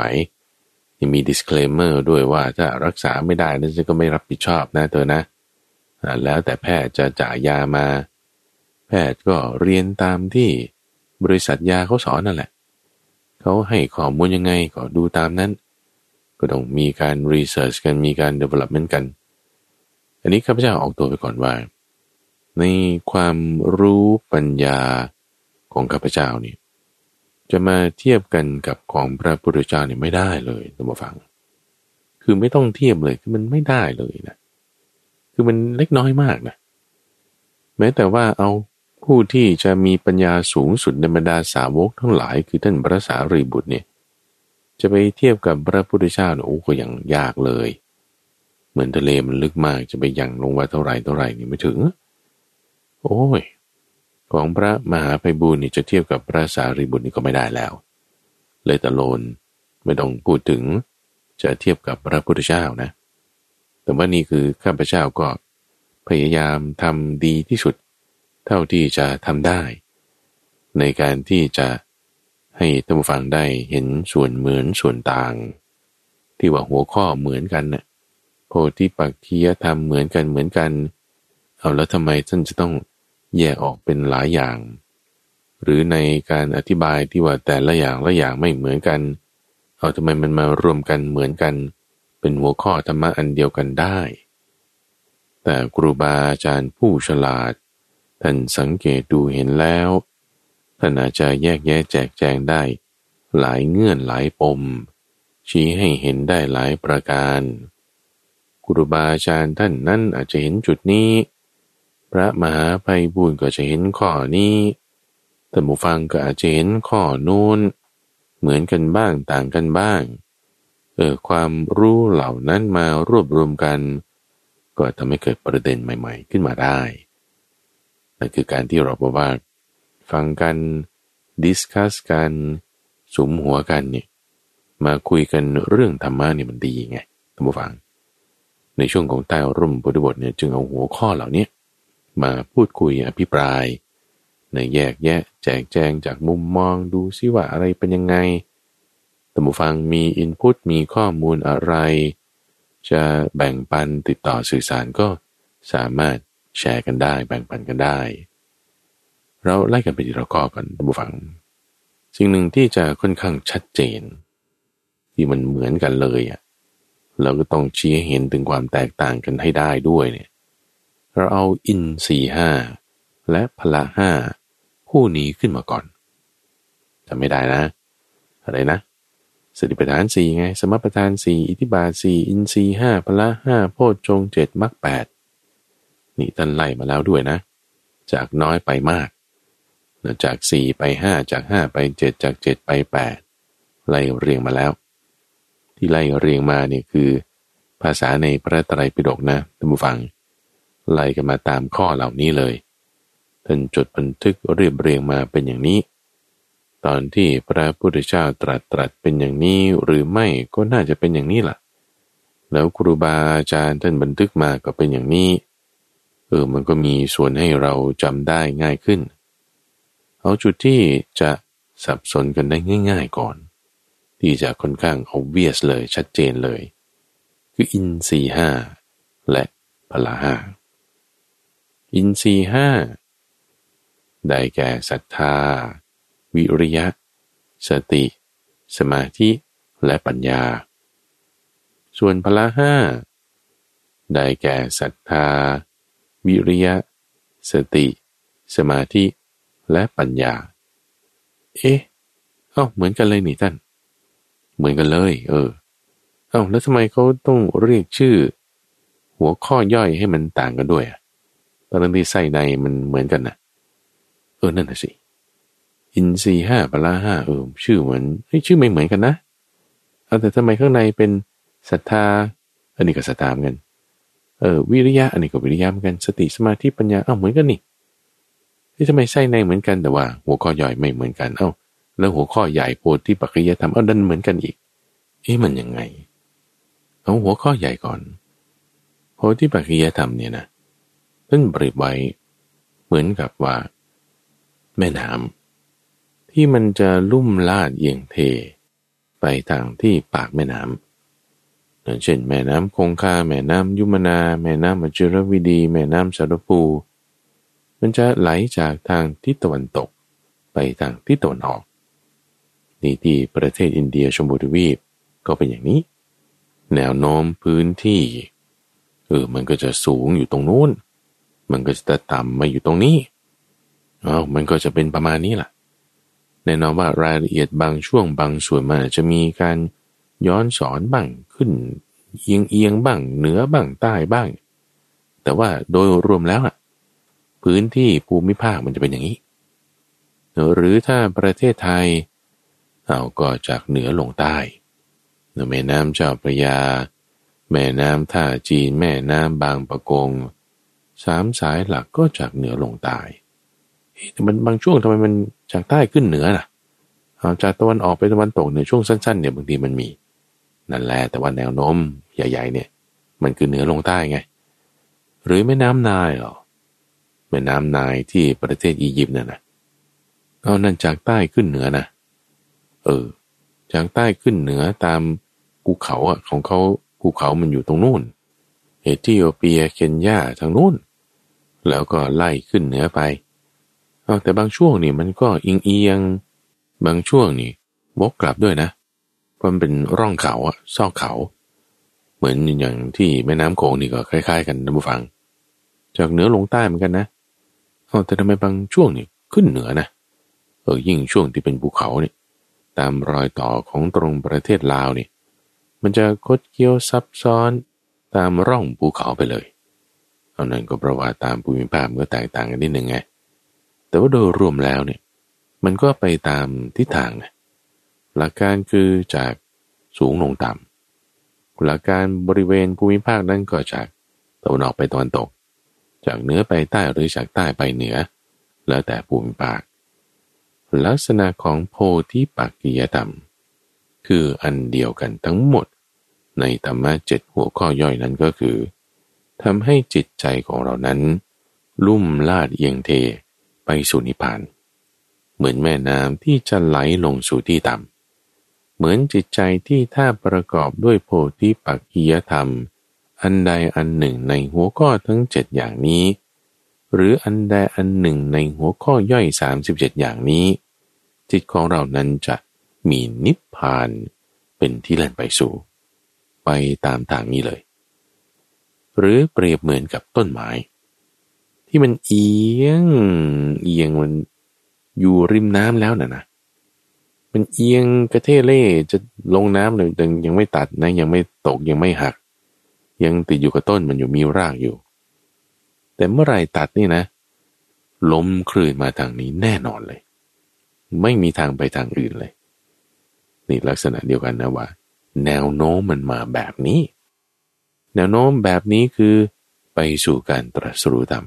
ยังมี disclaimer ด้วยว่าถ้ารักษาไม่ได้นั่นจะก็ไม่รับผิดชอบนะเธอนะ แล้วแต่แพทย์จะจ่ายยามา แพทย์ก็เรียนตามที่บริษัทยาเขาสอนนั่นแหละ เขาให้ข้อมูลยังไงก็ดูตามนั้น ก็ต้องมีการรีเสิร์ชกันมีการ development กัน อันนี้ข้าพเจ้าออกตัวไปก่อนว่า ในความรู้ปัญญาของข้าพเจ้านี่ จะมาเทียบกันกับของพระพุทธเจ้าเนี่ยไม่ได้เลยท่านผู้ฟัง คือไม่ต้องเทียบเลยคือมันไม่ได้เลยนะ คือมันเล็กน้อยมากนะ แม้แต่ว่าเอาผู้ที่จะมีปัญญาสูงสุดในบรรดาสาวกทั้งหลายคือท่านพระสารีบุตรเนี่ย จะไปเทียบกับพระพุทธเจ้าโอ้ก็ยังยากเลย เหมือนทะเลมันลึกมากจะไปยังลงว่าเท่าไรเท่าไรนี่ไม่ถึง โอ้ย ของพระมหาภัยบุญนี่จะเทียบกับพระสารีบุตรนี่ก็ไม่ได้แล้ว เลยตะโลนไม่ต้องพูดถึงจะเทียบกับพระพุทธเจ้านะ แต่ว่านี่คือข้าพเจ้าก็พยายามทำดีที่สุด เท่าที่จะทำได้ ในการที่จะให้ท่านผู้ฟังได้เห็นส่วนเหมือนส่วนต่าง ที่ว่าหัวข้อเหมือนกันนะ่ะโพธิปักคียธรรมเหมือนกันเหมือนกัน เอาแล้วทำไมท่านจะต้อง แยกออกเป็นหลายอย่าง หรือในการอธิบายที่ว่าแต่ละอย่างละอย่างไม่เหมือนกัน เอาทำไมมันมารวมกันเหมือนกัน เป็นหัวข้อธรรมะอันเดียวกันได้ แต่ครูบาอาจารย์ผู้ฉลาด ท่านสังเกตดูเห็นแล้ว ท่านอาจจะแยกแยะแจกแจงได้ หลายเงื่อนหลายปม ชี้ให้เห็นได้หลายประการครูบาอาจารย์ท่านนั้นอาจจะเห็นจุดนี้ พระมหาภัยบุญก็จะเห็นข้อนี้แต่หมูฟังก็อาจจะเห็นข้อนู้น เหมือนกันบ้างต่างกันบ้าง เออความรู้เหล่านั้นมารวบรวมกัน ก็ทำให้เกิดประเด็นใหม่ ๆ ขึ้นมาได้นั่นคือการที่เราบอกว่า ฟังกันดิสคัสกันสุมหัวกันเนี่ยมาคุยกันเรื่องธรรมะเนี่ยมันดีไงท่านผู้ฟัง ในช่วงของใต้ร่มบทบทเนี่ยจึงเอาหัวข้อเหล่านี้ มาพูดคุยอภิปรายในแยกแยะแจกแจงจากมุมมองดูซิว่าอะไรเป็นยังไงท่านผู้ฟังมีอินพุตมีข้อมูลอะไร จะแบ่งปันติดต่อสื่อสารก็สามารถแชร์กันได้ แบ่งปันกันได้ เราไล่กันไปทีละข้อกันท่านผู้ฟัง สิ่งหนึ่งที่จะค่อนข้างชัดเจน ที่มันเหมือนกันเลยอะเราก็ต้องชี้ให้เห็นถึงความแตกต่างกันให้ได้ด้วยเนี่ย เราเอาอินสี่ห้าและพละห้าคู่นี้ขึ้นมาก่อนจะไม่ได้นะ อะไรนะสติปัฏฐานสี่ไง สมปัฏฐานสี่อิทิบาทสี่อินทรีห้าพละห้าโพชฌงเจ็ดมรรคแปดนี่ท่านไล่มาแล้วด้วยนะ จากน้อยไปมาก จากสี่ไปห้าจากห้าไปเจ็ดจากเจ็ดไปแปดไล่เรียงมาแล้ว ที่ไล่เรียงมาเนี่ยคือ ภาษาในพระไตรปิฎกนะท่านผู้ฟัง ไล่กันมาตามข้อเหล่านี้เลยท่านจดบันทึกเรียบเรียงมาเป็นอย่างนี้ ตอนที่พระพุทธเจ้าตรัสตรัสเป็นอย่างนี้หรือไม่ก็น่าจะเป็นอย่างนี้ล่ะ แล้วครูบาอาจารย์ท่านบันทึกมาก็เป็นอย่างนี้ เออมันก็มีส่วนให้เราจำได้ง่ายขึ้น เอาจุดที่จะสับสนกันได้ง่าย ๆก่อน ที่จะค่อนข้าง obvious เลยชัดเจนเลย คืออินทรีห้าและพละห้า อินทรีห้าได้แก่ศรัทธา วิริยะ สติ สมาธิและปัญญา ส่วนพละห้าได้แก่ศรัทธา วิริยะ สติ สมาธิและปัญญา เอ๊ะ เอ้าเหมือนกันเลยนี่ท่าน เหมือนกันเลย เออ เอ้าแล้วทำไมเขาต้องเรียกชื่อ หัวข้อย่อยให้มันต่างกันด้วยอะ ตอนนั้นที่ใส่ในมันเหมือนกันนะเออนั่นน่ะสิ อินทรีห้าปละห้าเออชื่อเหมือนเฮ้ยชื่อไม่เหมือนกันนะเอาแต่ทำไมข้างในเป็นศรัทธา อันนี้ก็ศรัทธาเหมือนกันเออวิริยะอันนี้ก็วิริยะเหมือนกันสติสมาธิปัญญาเอ้าเหมือนกันนี่ที่ทำไมไส้ในเหมือนกันแต่ว่า หัวข้อย่อยไม่เหมือนกันเอ้าแล้วหัวข้อใหญ่โพธิปัจจยธรรมเอ้าดันเหมือนกันอีกเอ๊ะมันยังไงเอาหัวข้อใหญ่ก่อนโพธิปัจจยธรรมเนี่ยนะ ท่านเปรียบไว้ เหมือนกับว่า แม่น้ำที่มันจะลุ่มลาดเอียงเท ไปทางที่ปากแม่น้ำเช่นแม่น้ำคงคาแม่น้ำยุมนา แม่น้ำมจุรวิดี แม่น้ำสารปูมันจะไหลจากทางทิศตะวันตก ไปทางทิศตะวันออกนี่ที่ประเทศอินเดียชมพูทวีปก็เป็นอย่างนี้ แนวโน้มพื้นที่เออมันก็จะสูงอยู่ตรงนู้น มันก็จะต่ำมาอยู่ตรงนี้อ๋อมันก็จะเป็นประมาณนี้แหละแน่นอนว่ารายละเอียดบางช่วงบางส่วนมันจะมีการย้อนสอนบ้างขึ้น เอียงเอียงบ้าง เหนือบ้างใต้บ้าง แต่ว่าโดยรวมแล้วอะพื้นที่ภูมิภาคมันจะเป็นอย่างนี้ หรือถ้าประเทศไทยเอาก็จากเหนือลงใต้แม่น้ำเจ้าพระยา แม่น้ำท่าจีน แม่น้ำบางปะกง สามสายหลักก็จากเหนือลงใต้แต่มันบางช่วงทำไมมันจากใต้ขึ้นเหนือล่ะจากตะวันออกไปตะวันตกเนี่ยช่วงสั้นๆเนี่ยบางทีมันมีนั่นแหละแต่ว่าแนวโน้มใหญ่ๆเนี่ย มันคือเหนือลงใต้ไง หรือแม่น้ำนายหรอแม่น้ำนายที่ประเทศอียิปต์น่ะนะเอานั่นจากใต้ขึ้นเหนือนะเออ จากใต้ขึ้นเหนือตามภูเขาอะของเขาภูเขามันอยู่ตรงนู้น เอธิโอเปียเคนยาทางนู้น แล้วก็ไล่ขึ้นเหนือไปเอาแต่บางช่วงนี่มันก็อิงเอียง บางช่วงนี่วกกลับด้วยนะเพราะมันเป็นร่องเขาอะซอกเขา เหมือนอย่างที่แม่น้ำโขงนี่ก็คล้ายๆ กันนะผู้ฟัง จากเหนือลงใต้เหมือนกันนะเอาแต่ทำไมบางช่วงนี่ขึ้นเหนือนะเออยิ่งช่วงที่เป็นภูเขาเนี่ยตามรอยต่อของตรงประเทศลาวนี่มันจะคดเคี้ยวซับซ้อน ตามร่องภูเขาไปเลยเอานั่นก็เพราะว่าตามภูมิภาคมันก็แตกต่างกันนิดหนึ่งไง แต่ว่าโดยรวมแล้วเนี่ย มันก็ไปตามทิศทางหลักการคือจากสูงลงต่ำหลักการบริเวณภูมิภาคนั้นก็จากตะวันออกไปตะวันตก จากเหนือไปใต้หรือจากใต้ไปเหนือ แล้วแต่ภูมิภาค ลักษณะของโพธิปักกิยธรรม คืออันเดียวกันทั้งหมด ในธรรมะเจ็ดหัวข้อย่อยนั้นก็คือทำให้จิตใจของเรานั้น ลุ่มลาดเอียงเทไปสู่นิพพาน เหมือนแม่น้ำที่จะไหลลงสู่ที่ต่ำเหมือนจิตใจที่ถ้าประกอบด้วยโพธิปักกิยธรรม อันใดอันหนึ่งในหัวข้อทั้งเจ็ดอย่างนี้ หรืออันใดอันหนึ่งในหัวข้อย่อย 37 อย่างนี้ จิตของเรานั้นจะมีนิพพานเป็นที่เล่นไปสู่ ไปตามทางนี้เลย หรือเปรียบเหมือนกับต้นไม้ ที่มันเอียง เอียงมันอยู่ริมน้ำแล้วนะนะมันเอียงกระเทเล่จะลงน้ำเลยยังยังไม่ตัดนะยังไม่ตกยังไม่หัก ยังติดอยู่กับต้นมันอยู่มีรากอยู่ แต่เมื่อไรตัดนี่นะล้มคลื่นมาทางนี้แน่นอนเลย ไม่มีทางไปทางอื่นเลย นี่ลักษณะเดียวกันนะว่า แนวโน้มมันมาแบบนี้ แนวโน้มแบบนี้คือไปสู่การตรัสรู้ธรรม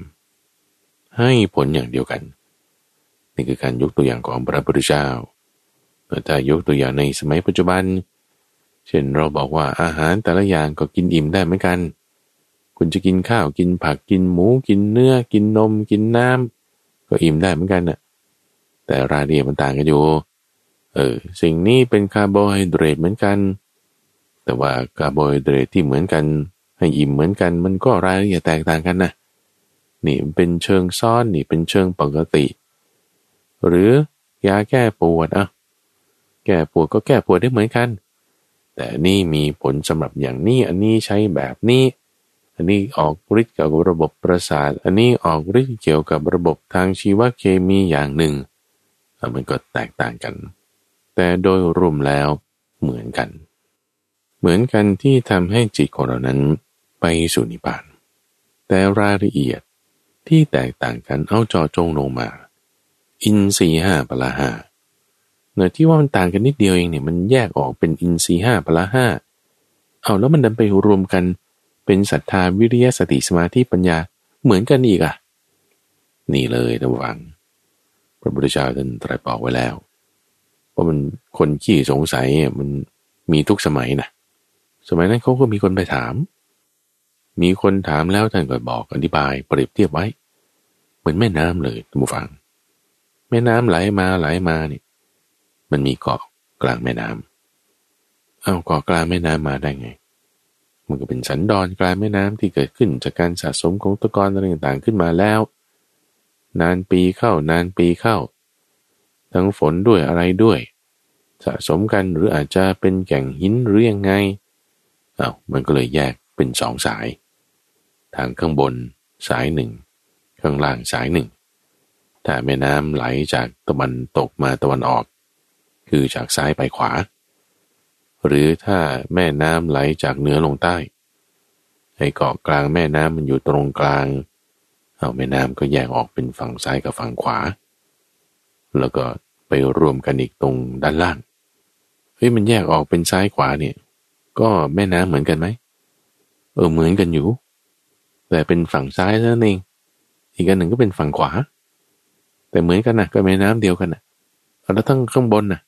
ให้ผลอย่างเดียวกัน นี่คือการยกตัวอย่างของพระพุทธเจ้าถ้ายกตัวอย่างในสมัยปัจจุบัน เช่นเราบอกว่าอาหารแต่ละอย่างก็กินอิ่มได้เหมือนกัน คุณจะกินข้าวกินผักกินหมูกินเนื้อ กินนม กินน้ก็อิ่มได้เหมือนกันน่ะแต่รายละเอียดมันต่างกันอยู่เออสิ่งนี้เป็นคาร์โบไฮเดรตเหมือนกัน แต่ว่าคาร์โบไฮเดรตที่เหมือนกัน ให้อิ่มเหมือนกัน มันก็รายละเอียดแตกต่างกันนะนี่เป็นเชิงซ้อนนี่เป็นเชิงปกติ หรือยาแก้ปวดอะแก้ปวดก็แก้ปวดได้เหมือนกัน แต่นี่มีผลสำหรับอย่างนี้อันนี้ใช้แบบนี้ อันนี้ออกฤทธิ์เกี่ยวกับระบบประสาท อันนี้ออกฤทธิ์เกี่ยวกับระบบทางชีวเคมีอย่างหนึ่งมันก็แตกต่างกัน แต่โดยรวมแล้วเหมือนกัน เหมือนกันที่ทำให้จิตของเรานั้นไปสู่นิพพาน แต่รายละเอียดที่แตกต่างกันเอาจอจงลงมา อินทรีห้าปละห้าเนื้อที่ว่ามันต่างกันนิดเดียวเองเนี่ยมันแยกออกเป็นอินทรีห้าปละห้าเอาแล้วมันดันไปรวมกันเป็นศรัทธาวิริยะสติสมาธิปัญญาเหมือนกันอีกอะ นี่เลยระวัง พระพุทธเจ้าท่านตรัสบอกไว้แล้วเพรามันคนขี้สงสัยมันมีทุกสมัยนะ สมัยนั้นเขาก็มีคนไปถาม มีคนถามแล้วท่านก็บอกอธิบายเปรียบเทียบไว้ เหมือนแม่น้ำเลยท่านผู้ฟัง แม่น้ำไหลมาไหลมาเนี่ยมันมีเกาะกลางแม่น้ำเอาเกาะกลางแม่น้ำมาได้ไง มันก็เป็นสันดอนกลางแม่น้ำที่เกิดขึ้นจากการสะสมของตะกอนอะไรต่างๆขึ้นมาแล้ว นานปีเข้านานปีเข้า ทั้งฝนด้วยอะไรด้วย สะสมกันหรืออาจจะเป็นแก่งหินหรือยังไง อา้ามันก็เลยแยกเป็นสองสาย ทางข้างบนสายหนึ่ง ข้างล่างสายหนึ่ง ถ้าแม่น้ำไหลจากตะวันตกมาตะวันออก คือจากซ้ายไปขวา หรือถ้าแม่น้ำไหลจากเหนือลงใต้ให้เกาะกลางแม่น้ำมันอยู่ตรงกลาง เอาแม่น้ำก็แยกออกเป็นฝั่งซ้ายกับฝั่งขวา แล้วก็ไปรวมกันอีกตรงด้านล่าง เฮ้ยมันแยกออกเป็นซ้ายขวาเนี่ย ก็แม่น้ำเหมือนกันไหมเออเหมือนกันอยู่ แต่เป็นฝั่งซ้ายนั่นเองอีกอันหนึ่งก็เป็นฝั่งขวา แต่เหมือนกันนะก็แม่น้ำเดียวกันนะแล้วทั้งข้างบนนะ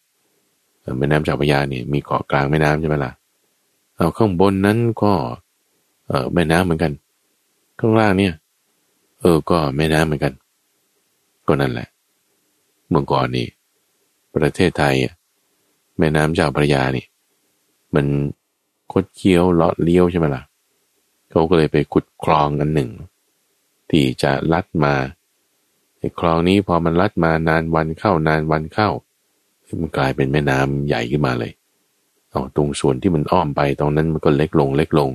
แม่น้ำเจ้าพระยาเนี่ยมีเกาะกลางแม่น้ำใช่ไหมล่ะเอาข้างบนนั้นก็เออแม่น้ำเหมือนกัน ข้างล่างเนี่ย เออก็แม่น้ำเหมือนกัน ก็นั่นแหละ เมื่อก่อนนี่ประเทศไทยแม่น้ำเจ้าพระยานี่ มัน คดเคี้ยวเลาะเลี้ยวใช่ไหมล่ะเขาก็เลยไปขุดคลองอันหนึ่ง ที่จะลัดมาไอ้คลองนี้พอมันลัดมานานวันเข้านานวันเข้ามันกลายเป็นแม่น้ำใหญ่ขึ้นมาเลยเอาตรงส่วนที่มันอ้อมไปตรงนั้นมันก็เล็กลงเล็กลง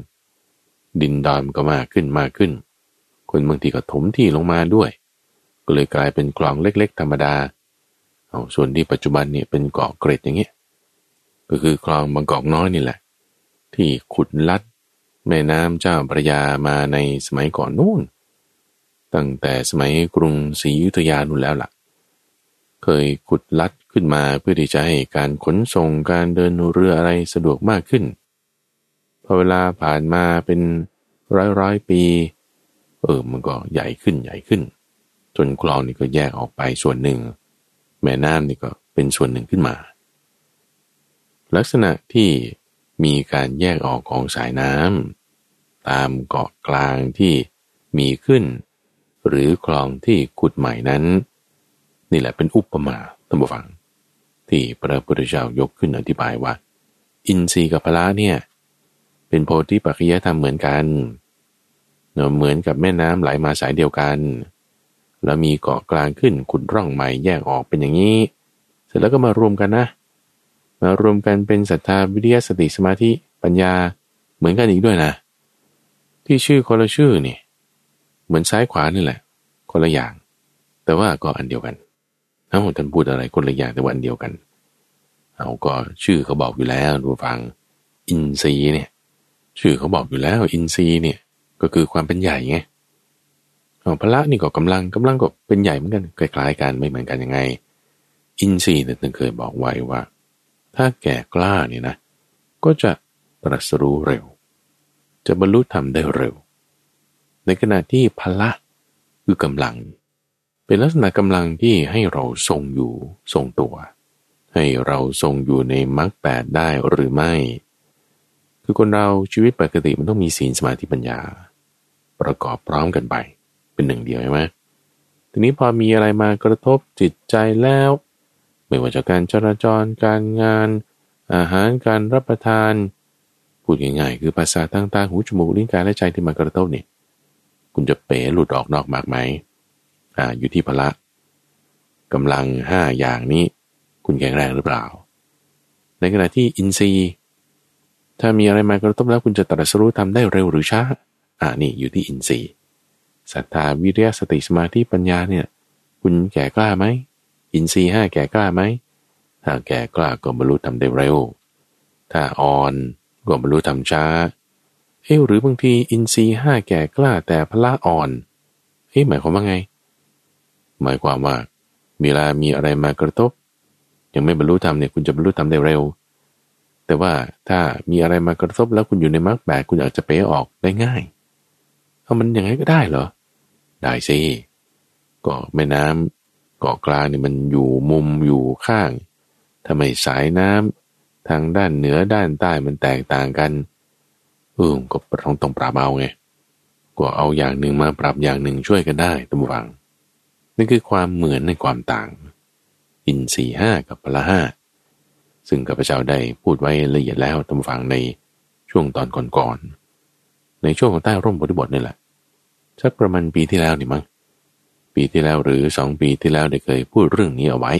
ดินดอนก็มากขึ้นมากขึ้น คนบางทีก็ถมที่ลงมาด้วย ก็เลยกลายเป็นคลองเล็ก ๆ ธรรมดาเอาส่วนที่ปัจจุบันเนี่ยเป็นเกาะเกร็ดอย่างเงี้ยก็คือคลองบางกอกน้อยนี่แหละ ที่ขุดลัด แม่น้ำเจ้าพระยามาในสมัยก่อนนู่น ตั้งแต่สมัยกรุงศรีอยุธยานู่นแล้วละ่ะ เคยขุดลัดขึ้นมาเพื่อที่จะให้การขนส่งการเดินเรืออะไรสะดวกมากขึ้นพอเวลาผ่านมาเป็นร้อยร้อยปี เออมันก็ใหญ่ขึ้นใหญ่ขึ้น จนคลองนี่ก็แยกออกไปส่วนหนึ่ง แม่น้ำนี่ก็เป็นส่วนหนึ่งขึ้นมา ลักษณะที่ มีการแยกออกของสายน้ำตามเกาะกลางที่มีขึ้น หรือคลองที่ขุดใหม่นั้น นี่แหละเป็นอุปมาท่านผู้ฟัง ที่พระพุทธเจ้ายกขึ้นอธิบายว่า อินทรีย์กับพละเนี่ยเป็นโพธิปัจจะธรรมเหมือนกันเนาะเหมือนกับแม่น้ำไหลมาสายเดียวกัน แล้วมีเกาะกลางขึ้นขุดร่องใหม่แยกออกเป็นอย่างนี้ เสร็จแล้วก็มารวมกันนะารวมกันเป็นศรัทธาวิริยะสติสมาธิปัญญาเหมือนกันอีกด้วยนะ ที่ชื่อคนละชื่อนี่ เหมือนซ้ายขวานี่แหละ คนละอย่าง แต่ว่าก็อันเดียวกันทั้งหมดท่านพูดอะไรคนละอย่างแต่วันเดียวกัน เอาก็ชื่อเขาบอกอยู่แล้วดูฟัง อินทรีย์เนี่ย ชื่อเขาบอกอยู่แล้วอินทรีย์เนี่ยก็คือความเป็นใหญ่ไงพระนี่ก็กำลังกำลังก็เป็นใหญ่เหมือนกันคล้ายๆกันไม่เหมือนกันยังไง อินทรีย์เนี่ยท่านเคยบอกไว้ว่า ถ้าแก่กล้าเนี่ยนะ ก็จะตรัสรู้เร็ว จะบรรลุธรรมได้เร็ว ในขณะที่พละคือกำลัง เป็นลักษณะกำลังที่ให้เราทรงอยู่ทรงตัว ให้เราทรงอยู่ในมรรคแปดได้หรือไม่ คือคนเราชีวิตปกติมันต้องมีศีลสมาธิปัญญา ประกอบพร้อมกันไป เป็นหนึ่งเดียวใช่ไหมทีนี้พอมีอะไรมากระทบจิตใจแล้ว ไม่ว่าจะการจราจรการงาน อาหารการรับประทานพูดง่ายๆคือภาษาต่างๆหูจมูกลิ้นกายและใจที่มากระทบเนี่ยคุณจะเป๋หลุดออกนอกมากไหมอ่าอยู่ที่พละกำลังห้าอย่างนี้ คุณแข็งแรงหรือเปล่า ในขณะที่อินทรีย์ ถ้ามีอะไรมากระทบแล้วคุณจะตรัสรู้ทำได้เร็วหรือช้าอ่านี่อยู่ที่อินทรีย์ศรัทธาวิริยะสติสมาธิปัญญาเนี่ย คุณแก่กล้าไหม อินทรีย์ห้าแก่กล้าไหม ถ้าแก่กล้าก็บรรลุทำได้เร็ว ถ้าอ่อนก็บรรลุทำช้า เอ้หรือบางทีอินทรีย์ห้าแก่กล้าแต่พละอ่อนเฮ้หมายความว่าไง หมายความว่าเวลามีอะไรมากระทบ ยังไม่บรรลุธรรมเนี่ยคุณจะบรรลุธรรมได้เร็ว แต่ว่าถ้ามีอะไรมากระทบแล้วคุณอยู่ในมรรคแปดคุณอาจจะเป๋ออกได้ง่ายเอามันอย่างไรก็ได้เหรอ ได้สิก็แม่น้ำเกาะกลางเนี่ยมันอยู่มุมอยู่ข้างทำไมสายน้ำทางด้านเหนือด้านใต้มันแตกต่างกันเออก็ต้องต้องปรับเอาไงก็เอาอย่างหนึ่งมาปรับอย่างหนึ่งช่วยกันได้ตั้งวังนั่นคือความเหมือนในความต่าง อินสี่ห้ากับพละห้าซึ่งข้าพเจ้าได้พูดไว้ละเอียดแล้วทำฟังในช่วงตอนก่อนๆในช่วงของใต้ร่มบทบทนี่แหละสักประมาณปีที่แล้วนี่มั้ง ปีที่แล้วหรือสองปีที่แล้วได้เคยพูดเรื่องนี้เอาไว้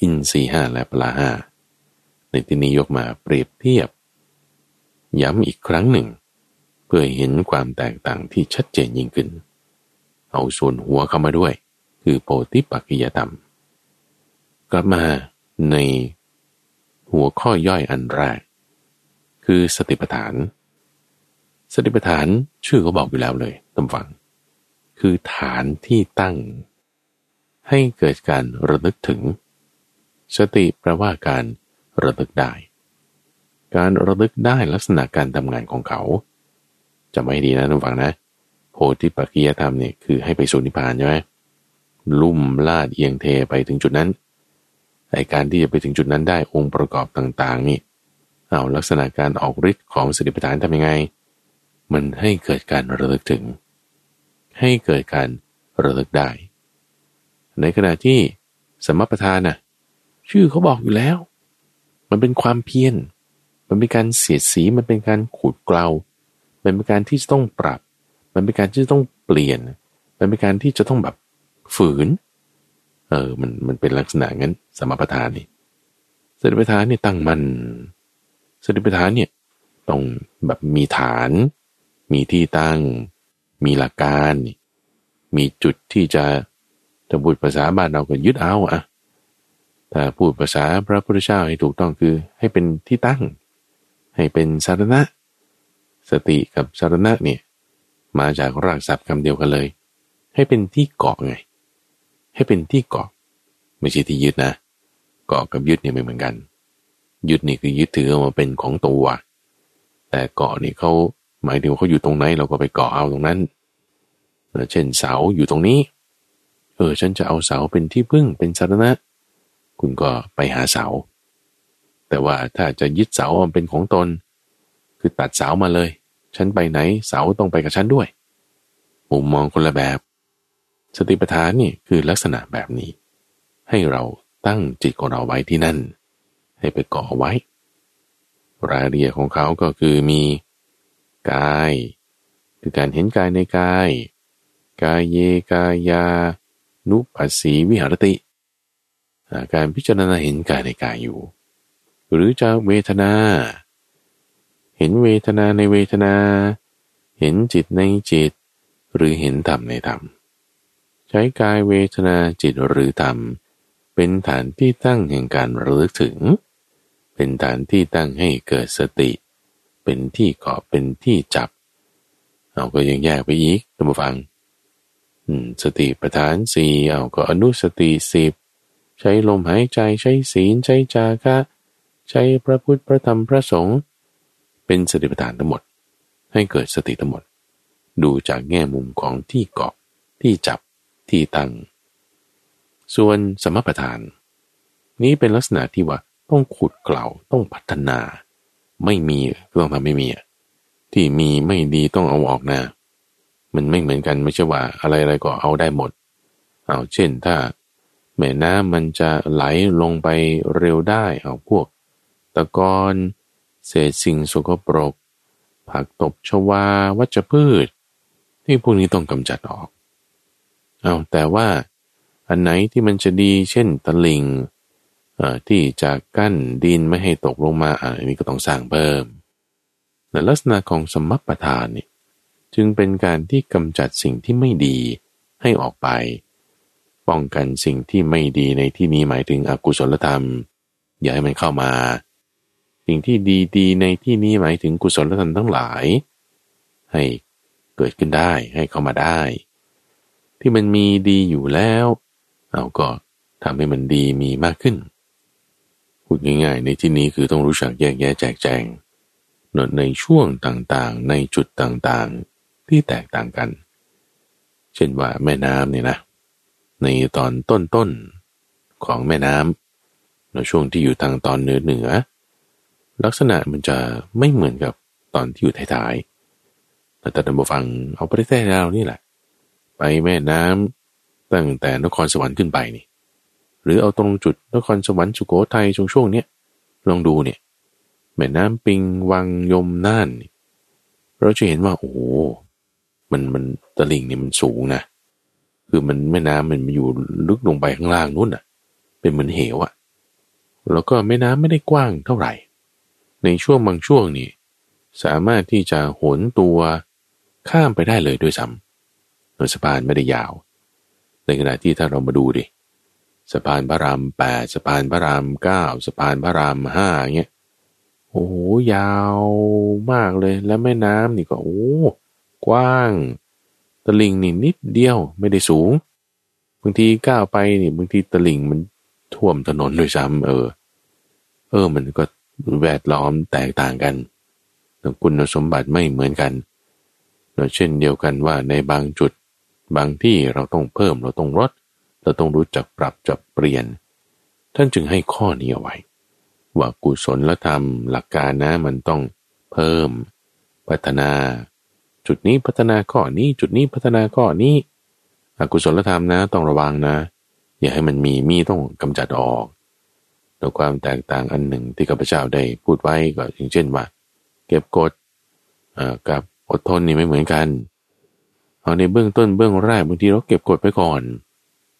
อินสี่ห้าและพละห้าในที่นี้ยกมาเปรียบเทียบ ย้ำอีกครั้งหนึ่ง เพื่อเห็นความแตกต่างที่ชัดเจนยิ่งขึ้น เอาส่วนหัวเข้ามาด้วย คือโพธิปัจจยธรรม กลับมาในหัวข้อย่อยอันแรก คือสติปัฏฐาน สติปัฏฐานชื่อเขาบอกอยู่แล้วเลยตำฝัง คือฐานที่ตั้ง ให้เกิดการระลึกถึง สติแปลว่าการระลึกได้ การระลึกได้ลักษณะการทำงานของเขาจะไม่ดีนะทุกฝังนะโพธิปัจจยธรรมเนี่ยคือให้ไปสู่นิพพานใช่ไหมลุ่มลาดเอียงเทไปถึงจุดนั้นไอการที่จะไปถึงจุดนั้นได้องค์ประกอบต่าง ๆ นี่เอาลักษณะการออกฤทธิ์ของสติปัฏฐานทำยังไง มันให้เกิดการระลึกถึง ให้เกิดการระลึกได้ ในขณะที่สมปทานน่ะชื่อเขาบอกอยู่แล้ว มันเป็นความเพียร มันเป็นการเสียดสี มันเป็นการขูดเกลา มันเป็นการที่จะต้องปรับ มันเป็นการที่จะต้องเปลี่ยน มันเป็นการที่จะต้องแบบฝืน เออ มัน มันเป็นลักษณะงั้น สมปทานนี่ สติปัฏฐานเนี่ยตั้งมัน สติปัฏฐานเนี่ยต้องแบบมีฐาน มีที่ตั้ง มีหลักการ มีจุดที่จะจะพูดภาษาบ้านเราก็ยึดเอาอะถ้าพูดภาษาพระพุทธเจ้าให้ถูกต้องคือให้เป็นที่ตั้ง ให้เป็นสารณะ สติกับสารณะเนี่ยมาจากรากศัพท์คำเดียวกันเลย ให้เป็นที่เกาะไง ให้เป็นที่เกาะ ไม่ใช่ที่ยึดนะเกาะกับยึดเนี่ยไม่เหมือนกัน ยึดนี่คือยึดถือมาเป็นของตัว แต่เกาะนี่เขา หมายถึงเขาอยู่ตรงไหนเราก็ไปเกาะเอาตรงนั้นเช่นเสาอยู่ตรงนี้ เออฉันจะเอาเสาเป็นที่พึ่งเป็นสาระคุณก็ไปหาเสา แต่ว่าถ้าจะยึดเสาเป็นของตน คือตัดเสามาเลย ฉันไปไหนเสาต้องไปกับฉันด้วย มุมมองคนละแบบ สติปัฏฐานนี่คือลักษณะแบบนี้ ให้เราตั้งจิตของเราไว้ที่นั่น ให้ไปก่อไว้ รายละเอียดของเขาก็คือมี กาย คือการเห็นกายในกาย กายเยกายา นุปัสสีวิหารติ การพิจารณาเห็นกายในกายอยู่ หรือจะเวทนา เห็นเวทนาในเวทนา เห็นจิตในจิต หรือเห็นธรรมในธรรม ใช้กายเวทนาจิตหรือธรรม เป็นฐานที่ตั้งแห่งการระลึกถึง เป็นฐานที่ตั้งให้เกิดสติ เป็นที่เกาะเป็นที่จับเอาก็ยังแยกไปอีกท่านผู้ฟังสติประธานสี่เอาก็อนุสติสิบใช้ลมหายใจใช้ศีลใช้จาคะใช้พระพุทธพระธรรมพระสงฆ์เป็นสติปัฏฐานทั้งหมด ให้เกิดสติทั้งหมด ดูจากแง่มุมของที่เกาะที่จับที่ตั้ง ส่วนสมประทาน นี้เป็นลักษณะที่ว่าต้องขุดเกล่าต้องพัฒนา ไม่มีต้องทำไม่มีที่มีไม่ดีต้องเอาออกนะ มันไม่เหมือนกันไม่ใช่ว่าอะไรอะไรก็เอาได้หมด เอาเช่นถ้าแม่น้ำมันจะไหลลงไปเร็วได้เอาพวก ตะกอนเศษสิ่งสกปรก ผักตบชวาวัชพืช ที่พวกนี้ต้องกำจัดออก เอาแต่ว่าอันไหนที่มันจะดีเช่นตะลิง ที่จะกั้นดินไม่ให้ตกลงมาอันนี้ก็ต้องสร้างเพิ่มลักษณะของสมัปทานนี่จึงเป็นการที่กำจัดสิ่งที่ไม่ดีให้ออกไป ป้องกันสิ่งที่ไม่ดีในที่นี้หมายถึงอกุศลธรรม อย่าให้มันเข้ามา สิ่งที่ดีๆในที่นี้หมายถึงกุศลธรรมทั้งหลาย ให้เกิดขึ้นได้ให้เข้ามาได้ ที่มันมีดีอยู่แล้วเราก็ทำให้มันดีมีมากขึ้น พูดง่ายๆ ในที่นี้คือต้องรู้จักแยกแยะแจกแจงนในช่วงต่างๆ ในจุดต่างๆ ที่แตกต่างกัน เช่นว่าแม่น้ำเนี่ยนะ ในตอนต้นๆ ของแม่น้ำในช่วงที่อยู่ทางตอนเหนือเหนือ ลักษณะมันจะไม่เหมือนกับตอนที่อยู่ท้ายๆ แต่ท่านผู้ฟังเอาประเทศเรานี่แหละ ไปแม่น้ำตั้งแต่นครสวรรค์ขึ้นไปนี่ หรือเอาตรงจุดนครสวรรค์สุโขทัยช่วงช่วงเนี้ยลองดูเนี่ยแม่น้ำปิงวังยมน่านเราจะเห็นว่าโอ้โหมันมันตะลิ่งนี่มันสูงนะคือมันแม่น้ำมันอยู่ลึกลงไปข้างล่างนู่นอะ เป็นเหมือนเหวอะแล้วก็แม่น้ำไม่ได้กว้างเท่าไหร่ ในช่วงบางช่วงนี่สามารถที่จะโหนตัวข้ามไปได้เลยด้วยซ้ำโดยสะพานไม่ได้ยาว ในขณะที่ถ้าเรามาดูดิ สะพานพระรามแปดสะพานพระรามเก้าสะพานพระรามห้าเงี้ยโอ้โหยาวมากเลยแล้วแม่น้ำนี่ก็โอ้กว้างตะลิงนี่นิดเดียวไม่ได้สูงบางทีก้าวไปนี่บางทีตะลิงมันท่วมถนนด้วยซ้ำเออ เออมันก็แวดล้อมแตกต่างกันคุณสมบัติไม่เหมือนกันเช่นเดียวกันว่าในบางจุดบางที่เราต้องเพิ่มเราต้องลด เราต้องรู้จักปรับจับเปลี่ยน ท่านจึงให้ข้อนี้เอาไว้ ว่ากุศลธรรมหลักการนะมันต้องเพิ่ม พัฒนา จุดนี้พัฒนาข้อนี้ จุดนี้พัฒนาข้อนี้อกุศลธรรมนะต้องระวังนะ อย่าให้มันมีมีต้องกำจัดออกแต่ความแตกต่างอันหนึ่งที่ข้าพเจ้าได้พูดไว้ก็อย่างเช่นว่า เก็บกดกับอดทนนี่ไม่เหมือนกันเอาในเบื้องต้นเบื้องแรกบางทีเราเก็บกดไปก่อน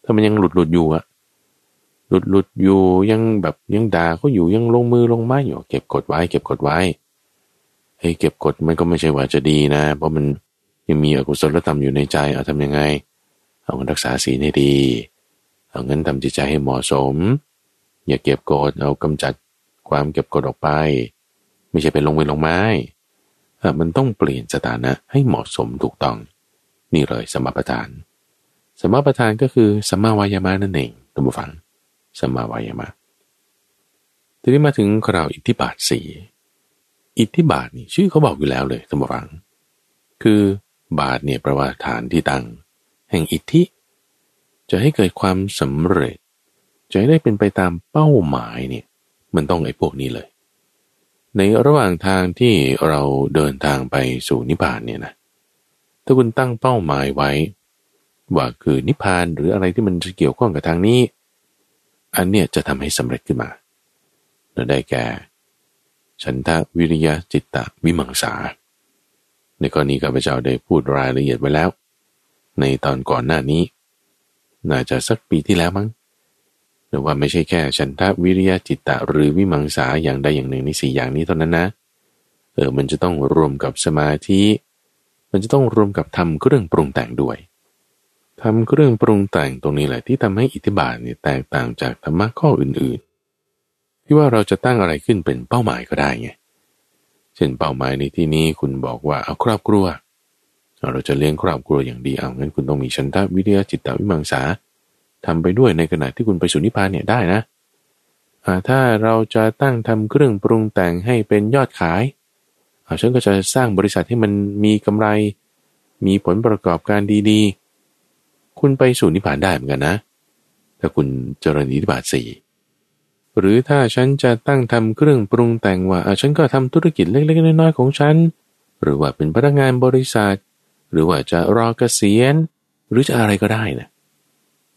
ถ้ามันยังหลุดหลุดอยู่อะหลุดหลุดอยู่ยังแบบยังด่าเขาอยู่ยังลงมือลงไม้อยู่ เก็บกดไว้ เก็บกดไว้เฮ้เก็บกดมันก็ไม่ใช่ว่าจะดีนะ เพราะมันยังมีอกุศลธรรมอยู่ในใจเอาทำยังไง เอารักษาศีลให้ดี เอาเงินทำจิตใจให้เหมาะสม อย่าเก็บกดเอากำจัดความเก็บกดออกไป ไม่ใช่เป็นลงมือลงไม้มันต้องเปลี่ยนสถานะให้เหมาะสมถูกต้อง นี่เลยสมปทาน สมาประทานก็คือสัมมาวายามะนั่นเองท่านผู้ฟังสัมมาวายามะทีนี้มาถึงคราวอิทธิบาทสี่อิทธิบาทนี่ชื่อเขาบอกอยู่แล้วเลยสมบัง คือบาทเนี่ยประวัติฐานที่ตั้ง แห่งอิทธิ จะให้เกิดความสำเร็จ จะให้ได้เป็นไปตามเป้าหมายเนี่ยมันต้องไอ้พวกนี้เลย ในระหว่างทางที่เราเดินทางไปสู่นิพพานเนี่ยนะถ้าคุณตั้งเป้าหมายไว้ ว่าคือนิพพานหรืออะไรที่มันจะเกี่ยวข้องกับทางนี้ อันเนี้ยจะทำให้สำเร็จขึ้นมาเราได้แก่ ฉันทะวิริยะจิตตะวิมังสา ในกรณีข้าพเจ้าได้พูดรายละเอียดไว้แล้ว ในตอนก่อนหน้านี้ น่าจะสักปีที่แล้วมั้งหรือว่าไม่ใช่แค่ฉันทะวิริยะจิตตะหรือวิมังสาอย่างใดอย่างหนึ่งในสี่อย่างนี้เท่านั้นนะเออมันจะต้องรวมกับสมาธิ มันจะต้องรวมกับทำเครื่องปรุงแต่งด้วย ทำเครื่องปรุงแต่งตรงนี้แหละที่ทำให้อิทธิบาทเนี่ยแตกต่างจากธรรมะข้ออื่นๆ ที่ว่าเราจะตั้งอะไรขึ้นเป็นเป้าหมายก็ได้ไงเช่นเป้าหมายในที่นี้คุณบอกว่าเอาครอบครัว เราจะเลี้ยงครอบครัวอย่างดีเอางั้นคุณต้องมีชันทะวิทยาจิตตวิมังสาทำไปด้วยในขณะที่คุณไปสุนิพานเนี่ยได้นะถ้าเราจะตั้งทำเครื่องปรุงแต่งให้เป็นยอดขายฉันก็จะสร้างบริษัทให้มันมีกำไร มีผลประกอบการดีๆ คุณไปสู่นิพพานได้เหมือนกันนะ ถ้าคุณเจริญอิทธิบาทสี่หรือถ้าฉันจะตั้งทำเครื่องปรุงแต่งว่าฉันก็ทำธุรกิจเล็กๆน้อยๆของฉัน หรือว่าเป็นพนักงานบริษัท หรือว่าจะรอเกษียณ หรือจะอะไรก็ได้นะ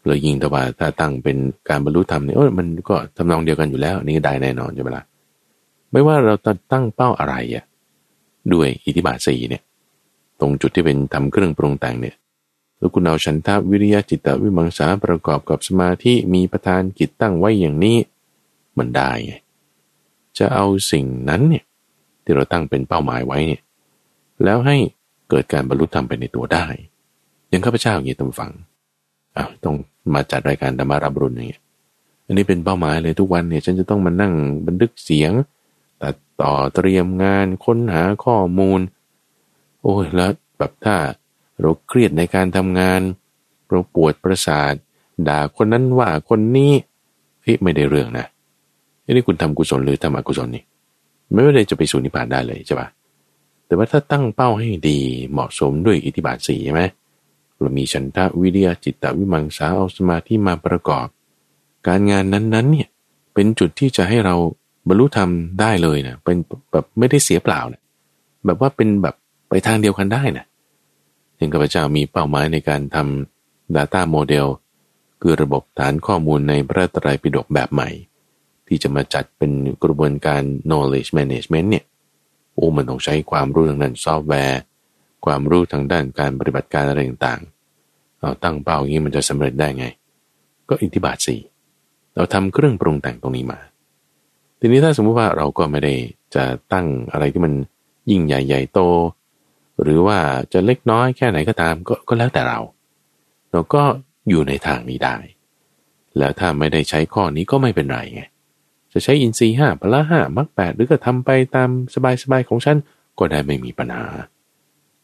เลยยิงแต่ว่าถ้าตั้งเป็นการบรรลุธรรมเนี่ยมันก็ทำนองเดียวกันอยู่แล้วนี่ได้แน่นอนใช่ไหมละ่ะไม่ว่าเราจะตั้งเป้าอะไรอะด้วยอิทธิบาทสี่เนี่ย ตรงจุดที่เป็นทำเครื่องปรุงแต่งเนี่ย แล้วคุณเอาฉันทาวิริยะจิตตวิมังสาประกอบกับสมาธิมีประธานกิจตั้งไว้อย่างนี้ มันได้ไงจะเอาสิ่งนั้นเนี่ยที่เราตั้งเป็นเป้าหมายไว้เนี่ยแล้วให้เกิดการบรรลุธรรมไปในตัวได้ยังข้าพเจ้าอย่างนี้ต้องฟังอ้าวต้องมาจัดรายการธรรมารับรุนอย่างเงี้ยอันนี้เป็นเป้าหมายเลยทุกวันเนี่ย ฉันจะต้องมานั่งบันทึกเสียงตัดต่อเตรียมงานค้นหาข้อมูล โอ้ยแล้วแบบถ้า เราเครียดในการทำงาน เราปวดประสาท ด่าคนนั้นว่าคนนี้เฮ้ยไม่ได้เรื่องนะนี่คุณทำกุศลหรือทำอกุศลนี่ไม่ได้จะไปสู่นิพพานได้เลยใช่ปะแต่ว่าถ้าตั้งเป้าให้ดีเหมาะสมด้วยอิทธิบาทสี่ใช่ไหมเรามีฉันทะวิริยะจิตตวิมังสาเอาสมาธิมาประกอบ การงานนั้นๆเนี่ยเป็นจุดที่จะให้เราบรรลุธรรมได้เลยนะเป็นแบบไม่ได้เสียเปล่านะแบบว่าเป็นแบบไปทางเดียวกันได้นะ อย่งข้าพเจ้ามีเป้าหมายในการทำ Data Model คือระบบฐานข้อมูลในพระตรัยปิฎกแบบใหม่ ที่จะมาจัดเป็นกระบวนการ knowledge management เนี่ยโอ้มันต้องใช้ความรู้ทางด้านซอฟต์แวร์ ความรู้ทางด้านการปฏิบัติการอะไรต่างๆเราตั้งเป้าอย่างนี้มันจะสำเร็จได้ไง ก็อิทธิบาทสี่เราทำเครื่องปรุงแต่งตรงนี้มา ทีนี้ถ้าสมมุติว่าเราก็ไม่ได้จะตั้งอะไรที่มันยิ่งใหญ่ใหญ่โต หรือว่าจะเล็กน้อยแค่ไหนก็ตามก็ก็แล้วแต่เรา เราก็อยู่ในทางนี้ได้ แล้วถ้าไม่ได้ใช้ข้อนี้ก็ไม่เป็นไรไงจะใช้อินทรีห้าพละห้ามักแปดหรือก็ทำไปตามสบายๆของฉันก็ได้ไม่มีปัญหา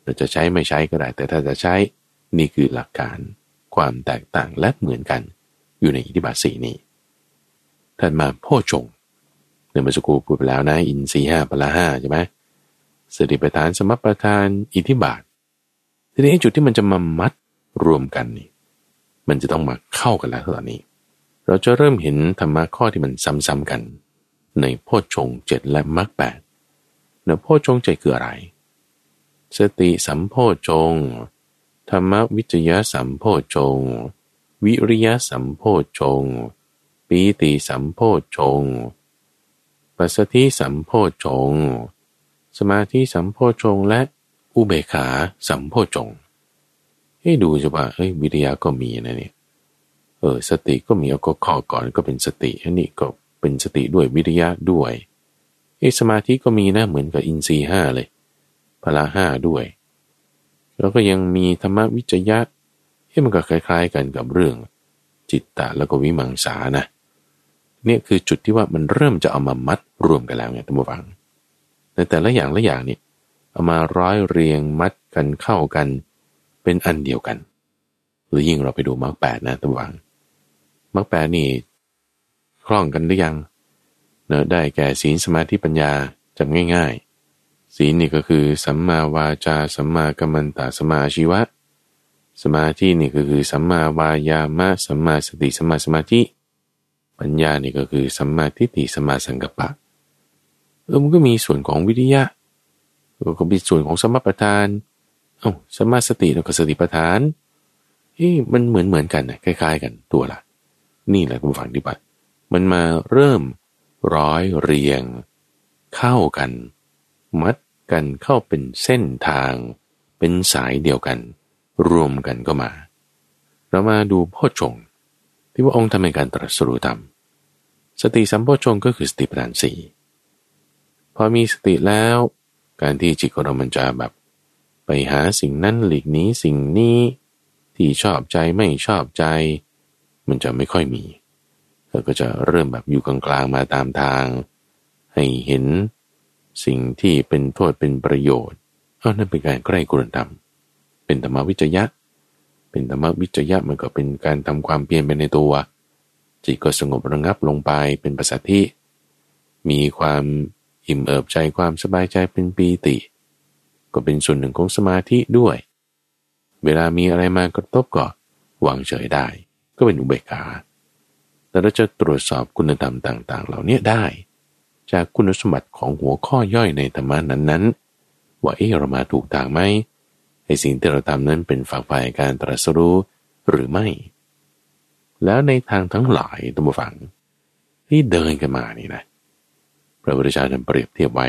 เราจะใช้ไม่ใช้ก็ได้ แต่ถ้าจะใช้นี่คือหลักการความแตกต่างและเหมือนกัน อยู่ในอิทธิบาทสีนี้ถัดมาพ่อชงเนื่อมาสกูพูดไปแล้วนะ อินทรีห้าพละห้าใช่ไหม สติปัฏฐานสมปัฏฐานอิทธิบาททีนี้จุดที่มันจะมามัดรวมกันนี่ มันจะต้องมาเข้ากันแล้วตอนนี้ เราจะเริ่มเห็นธรรมะข้อที่มันซ้ำๆกัน ในโพชฌงเจ็ดและมรรคแปดเนื้อโพชฌงเจ็ดคืออะไร สติสัมโพชงธรรมวิจยะสัมโพชงวิริยะสัมโพชงปีติสัมโพชงปัสสติสัมโพชง สมาธิสัมโพชงและอุเบขาสัมโพชงให้ดูจะว่าเฮ้ยวิริยะก็มีนะเนี่ยเออสติก็มีเอาก็ข้อก่อนก็เป็นสติอันนี้ก็เป็นสติด้วยวิริยะด้วยเอสมาธิก็มีนะเหมือนกับอินทรีห้าเลยพละห้าด้วย แล้วก็ยังมีธรรมวิจยะที่มันก็คล้ายๆกันกับเรื่อง จิตตะแล้วก็วิมังสานะเนี่ยคือจุดที่ว่ามันเริ่มจะเอามามัดรวมกันแล้วไงท่านผู้ฟัง ในแต่ละอย่างละอย่างนี่เอามาร้อยเรียงมัดกันเข้ากัน เป็นอันเดียวกัน หรือยิ่งเราไปดูมรรคแปดนะท่านผู้ฟังมรรคแปดนี่คล่องกันหรือยังเนอะได้แก่ศีลสมาธิปัญญาจำง่ายๆ ศีลนี่ก็คือสัมมาวาจาสัมมากัมมันตะสัมมาชีวะ สมาธินี่ก็คือสัมมาวายามะสัมมาสติสัมมาสมาธิ ปัญญานี่ก็คือสัมมาทิฏฐิสัมมาสังกัปปะ เออมันก็มีส่วนของวิทยะก็มีส่วนของสมประทานเอา้าสมาสติแล้วก็สติปัฏฐานเฮ้มันเหมือนเหมือนกันนะคล้าย ๆ กันตัวละนี่แหละคุณฟังดีบัตมันมาเริ่มร้อยเรียง เข้ากัน มัดกันเข้าเป็นเส้นทาง เป็นสายเดียวกัน รวมกันก็มา เรามาดูพ่อชง ที่ว่าองค์ทำในการตรัสรู้ธรรมสติสัมโพชงก็คือสติปัฏฐานสี่ พอมีสติแล้ว การที่จิตของเรามันจะแบบ ไปหาสิ่งนั้นหลีกนี้สิ่งนี้ที่ชอบใจไม่ชอบใจ มันจะไม่ค่อยมีเราก็จะเริ่มแบบอยู่กลางๆมาตามทาง ให้เห็นสิ่งที่เป็นโทษเป็นประโยชน์เอานั่นเป็นการใกล้กุรธรรม เป็นธรรมวิจยะ เป็นธรรมวิจยะมันก็เป็นการทำความเปลี่ยนไปในตัว จิตก็สงบระงับลงไปเป็นปัสสัทธิ มีความ อิ่มเอิบใจความสบายใจเป็นปีติ ก็เป็นส่วนหนึ่งของสมาธิด้วย เวลามีอะไรมากระทบก็วางเฉยได้ ก็เป็นอุเบกขาแต่เราจะตรวจสอบคุณธรรมต่าง ๆ เหล่านี้ได้ จากคุณสมบัติของหัวข้อย่อยในธรรมะนั้นๆ ว่าเออเรามาถูกทางไหมไอสิ่งที่เราทำนั้นเป็นฝักฝ่ายการตรัสรู้หรือไม่ แล้วในทางทั้งหลายตัมฝัง ที่เดินกันมานี่นะ พระพุทธเจ้าท่านเปรียบเทียบไว้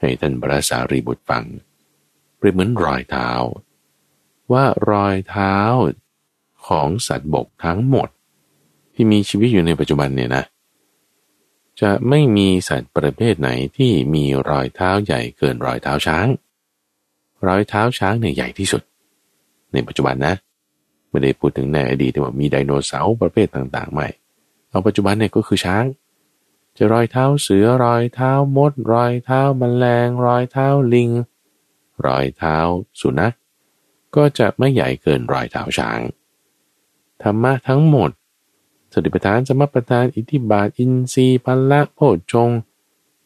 ให้ท่านพระสารีบุตรฟัง เปรียบเหมือนรอยเท้า ว่ารอยเท้าของสัตว์บกทั้งหมด ที่มีชีวิตอยู่ในปัจจุบันเนี่ยนะ จะไม่มีสัตว์ประเภทไหนที่มีรอยเท้าใหญ่เกินรอยเท้าช้าง รอยเท้าช้างเนี่ยใหญ่ที่สุด ในปัจจุบันนะไม่ได้พูดถึงในอดีตที่ว่ามีไดโนเสาร์ประเภทต่างๆ ไม่ เอาปัจจุบันเนี่ยก็คือช้าง จะรอยเท้าเสือรอยเท้ามด รอยเท้าแมลง รอยเท้าลิง รอยเท้าสุนัขก็จะไม่ใหญ่เกินรอยเท้าช้าง ธรรมะทั้งหมด สติปัฏฐานสมปัฏฐานอิทธิบาทอินทรีย์พันละโพชฌง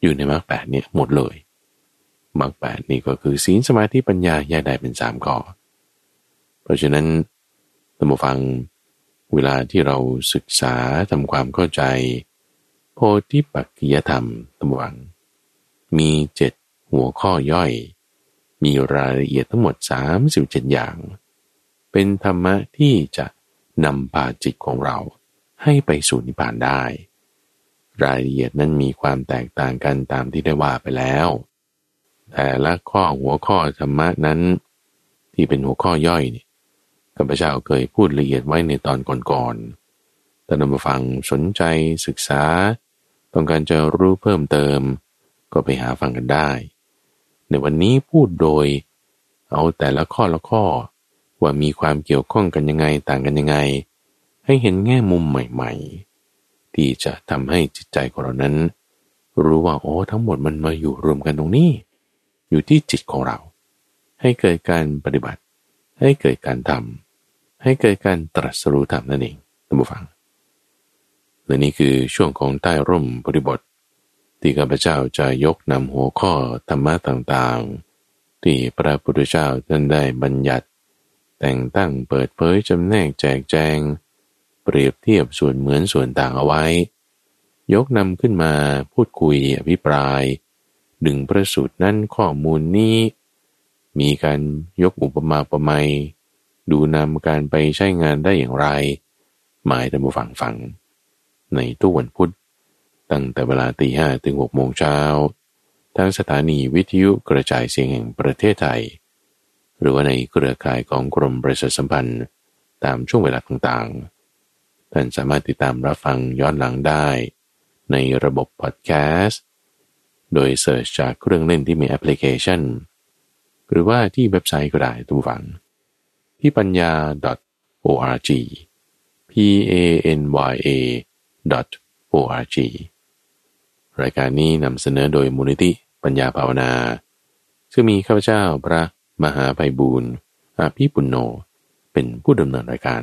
อยู่ในมรรคแปดเนี่ยหมดเลยมรรคแปดนี่ก็คือศีลสมาธิปัญญาแยกได้เป็นสามข้อเพราะฉะนั้นท่านผู้ฟังเวลาที่เราศึกษาทำความเข้าใจ พธิปักกิยธรรมท่านผู้ฟัง มีเจ็ดหัวข้อย่อย มีรายละเอียดทั้งหมด 37 อย่าง เป็นธรรมะที่จะนำพาจิตของเราให้ไปสู่นิพพานได้ รายละเอียดนั้นมีความแตกต่างกันตามที่ได้ว่าไปแล้ว แต่ละข้อหัวข้อธรรมะนั้น ที่เป็นหัวข้อย่อยนี่ข้าพเจ้าเคยพูดละเอียดไว้ในตอนก่อนๆแต่นำมาฟังสนใจศึกษา ต้องการจะรู้เพิ่มเติม ก็ไปหาฟังกันได้ ในวันนี้พูดโดย เอาแต่ละข้อละข้อ ว่ามีความเกี่ยวข้องกันยังไงต่างกันยังไง ให้เห็นแง่มุมใหม่ๆ ที่จะทำให้จิตใจของเรานั้น รู้ว่าโอ้ทั้งหมดมันมาอยู่รวมกันตรงนี้ อยู่ที่จิตของเรา ให้เกิดการปฏิบัติ ให้เกิดการทำให้เกิดการตรัสรู้ธรรมนั่นเองท่านผู้ฟัง และนี่คือช่วงของใต้ร่มบริบท ที่ข้าพเจ้าจะยกนำหัวข้อธรรมะต่างๆ ที่พระพุทธเจ้าท่านได้บัญญัติ แต่งตั้งเปิดเผยจำแนกแจกแจง เปรียบเทียบส่วนเหมือนส่วนต่างเอาไว้ ยกนำขึ้นมาพูดคุยอภิปราย ดึงประสูตรนั้นข้อมูลนี้ มีการยกอุปมาประไมยดูนำการไปใช้งานได้อย่างไร หมายถึงผู้ฟังฟัง ในตู้วันพุธ ตั้งแต่เวลาตีห้ถึงหกโมงเช้าทางสถานีวิทยุกระจายเสียงแห่งประเทศไทย หรือว่าในเครือข่ายของกรมประชาสัมพันธ์ตามช่วงเวลาต่างๆ ท่านสามารถติดตามรับฟังย้อนหลังได้ ในระบบพอดแคสต์ โดยเสิร์ชจากเครื่องเล่นที่มีแอปพลิเคชัน หรือว่าที่เว็บไซต์ก็ได้ทุกฝัง ที่ปัญญา .org p a n y a .org รายการนี้นำเสนอโดยมูลนิธิปัญญาภาวนา ซึ่งมีข้าพเจ้าพระมหาไพบูรณ์อาภีปุณโญเป็นผู้ดำเนินรายการ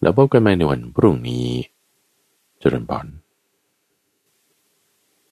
แล้วพบกันใหม่ในวันพรุ่งนี้เจริญพร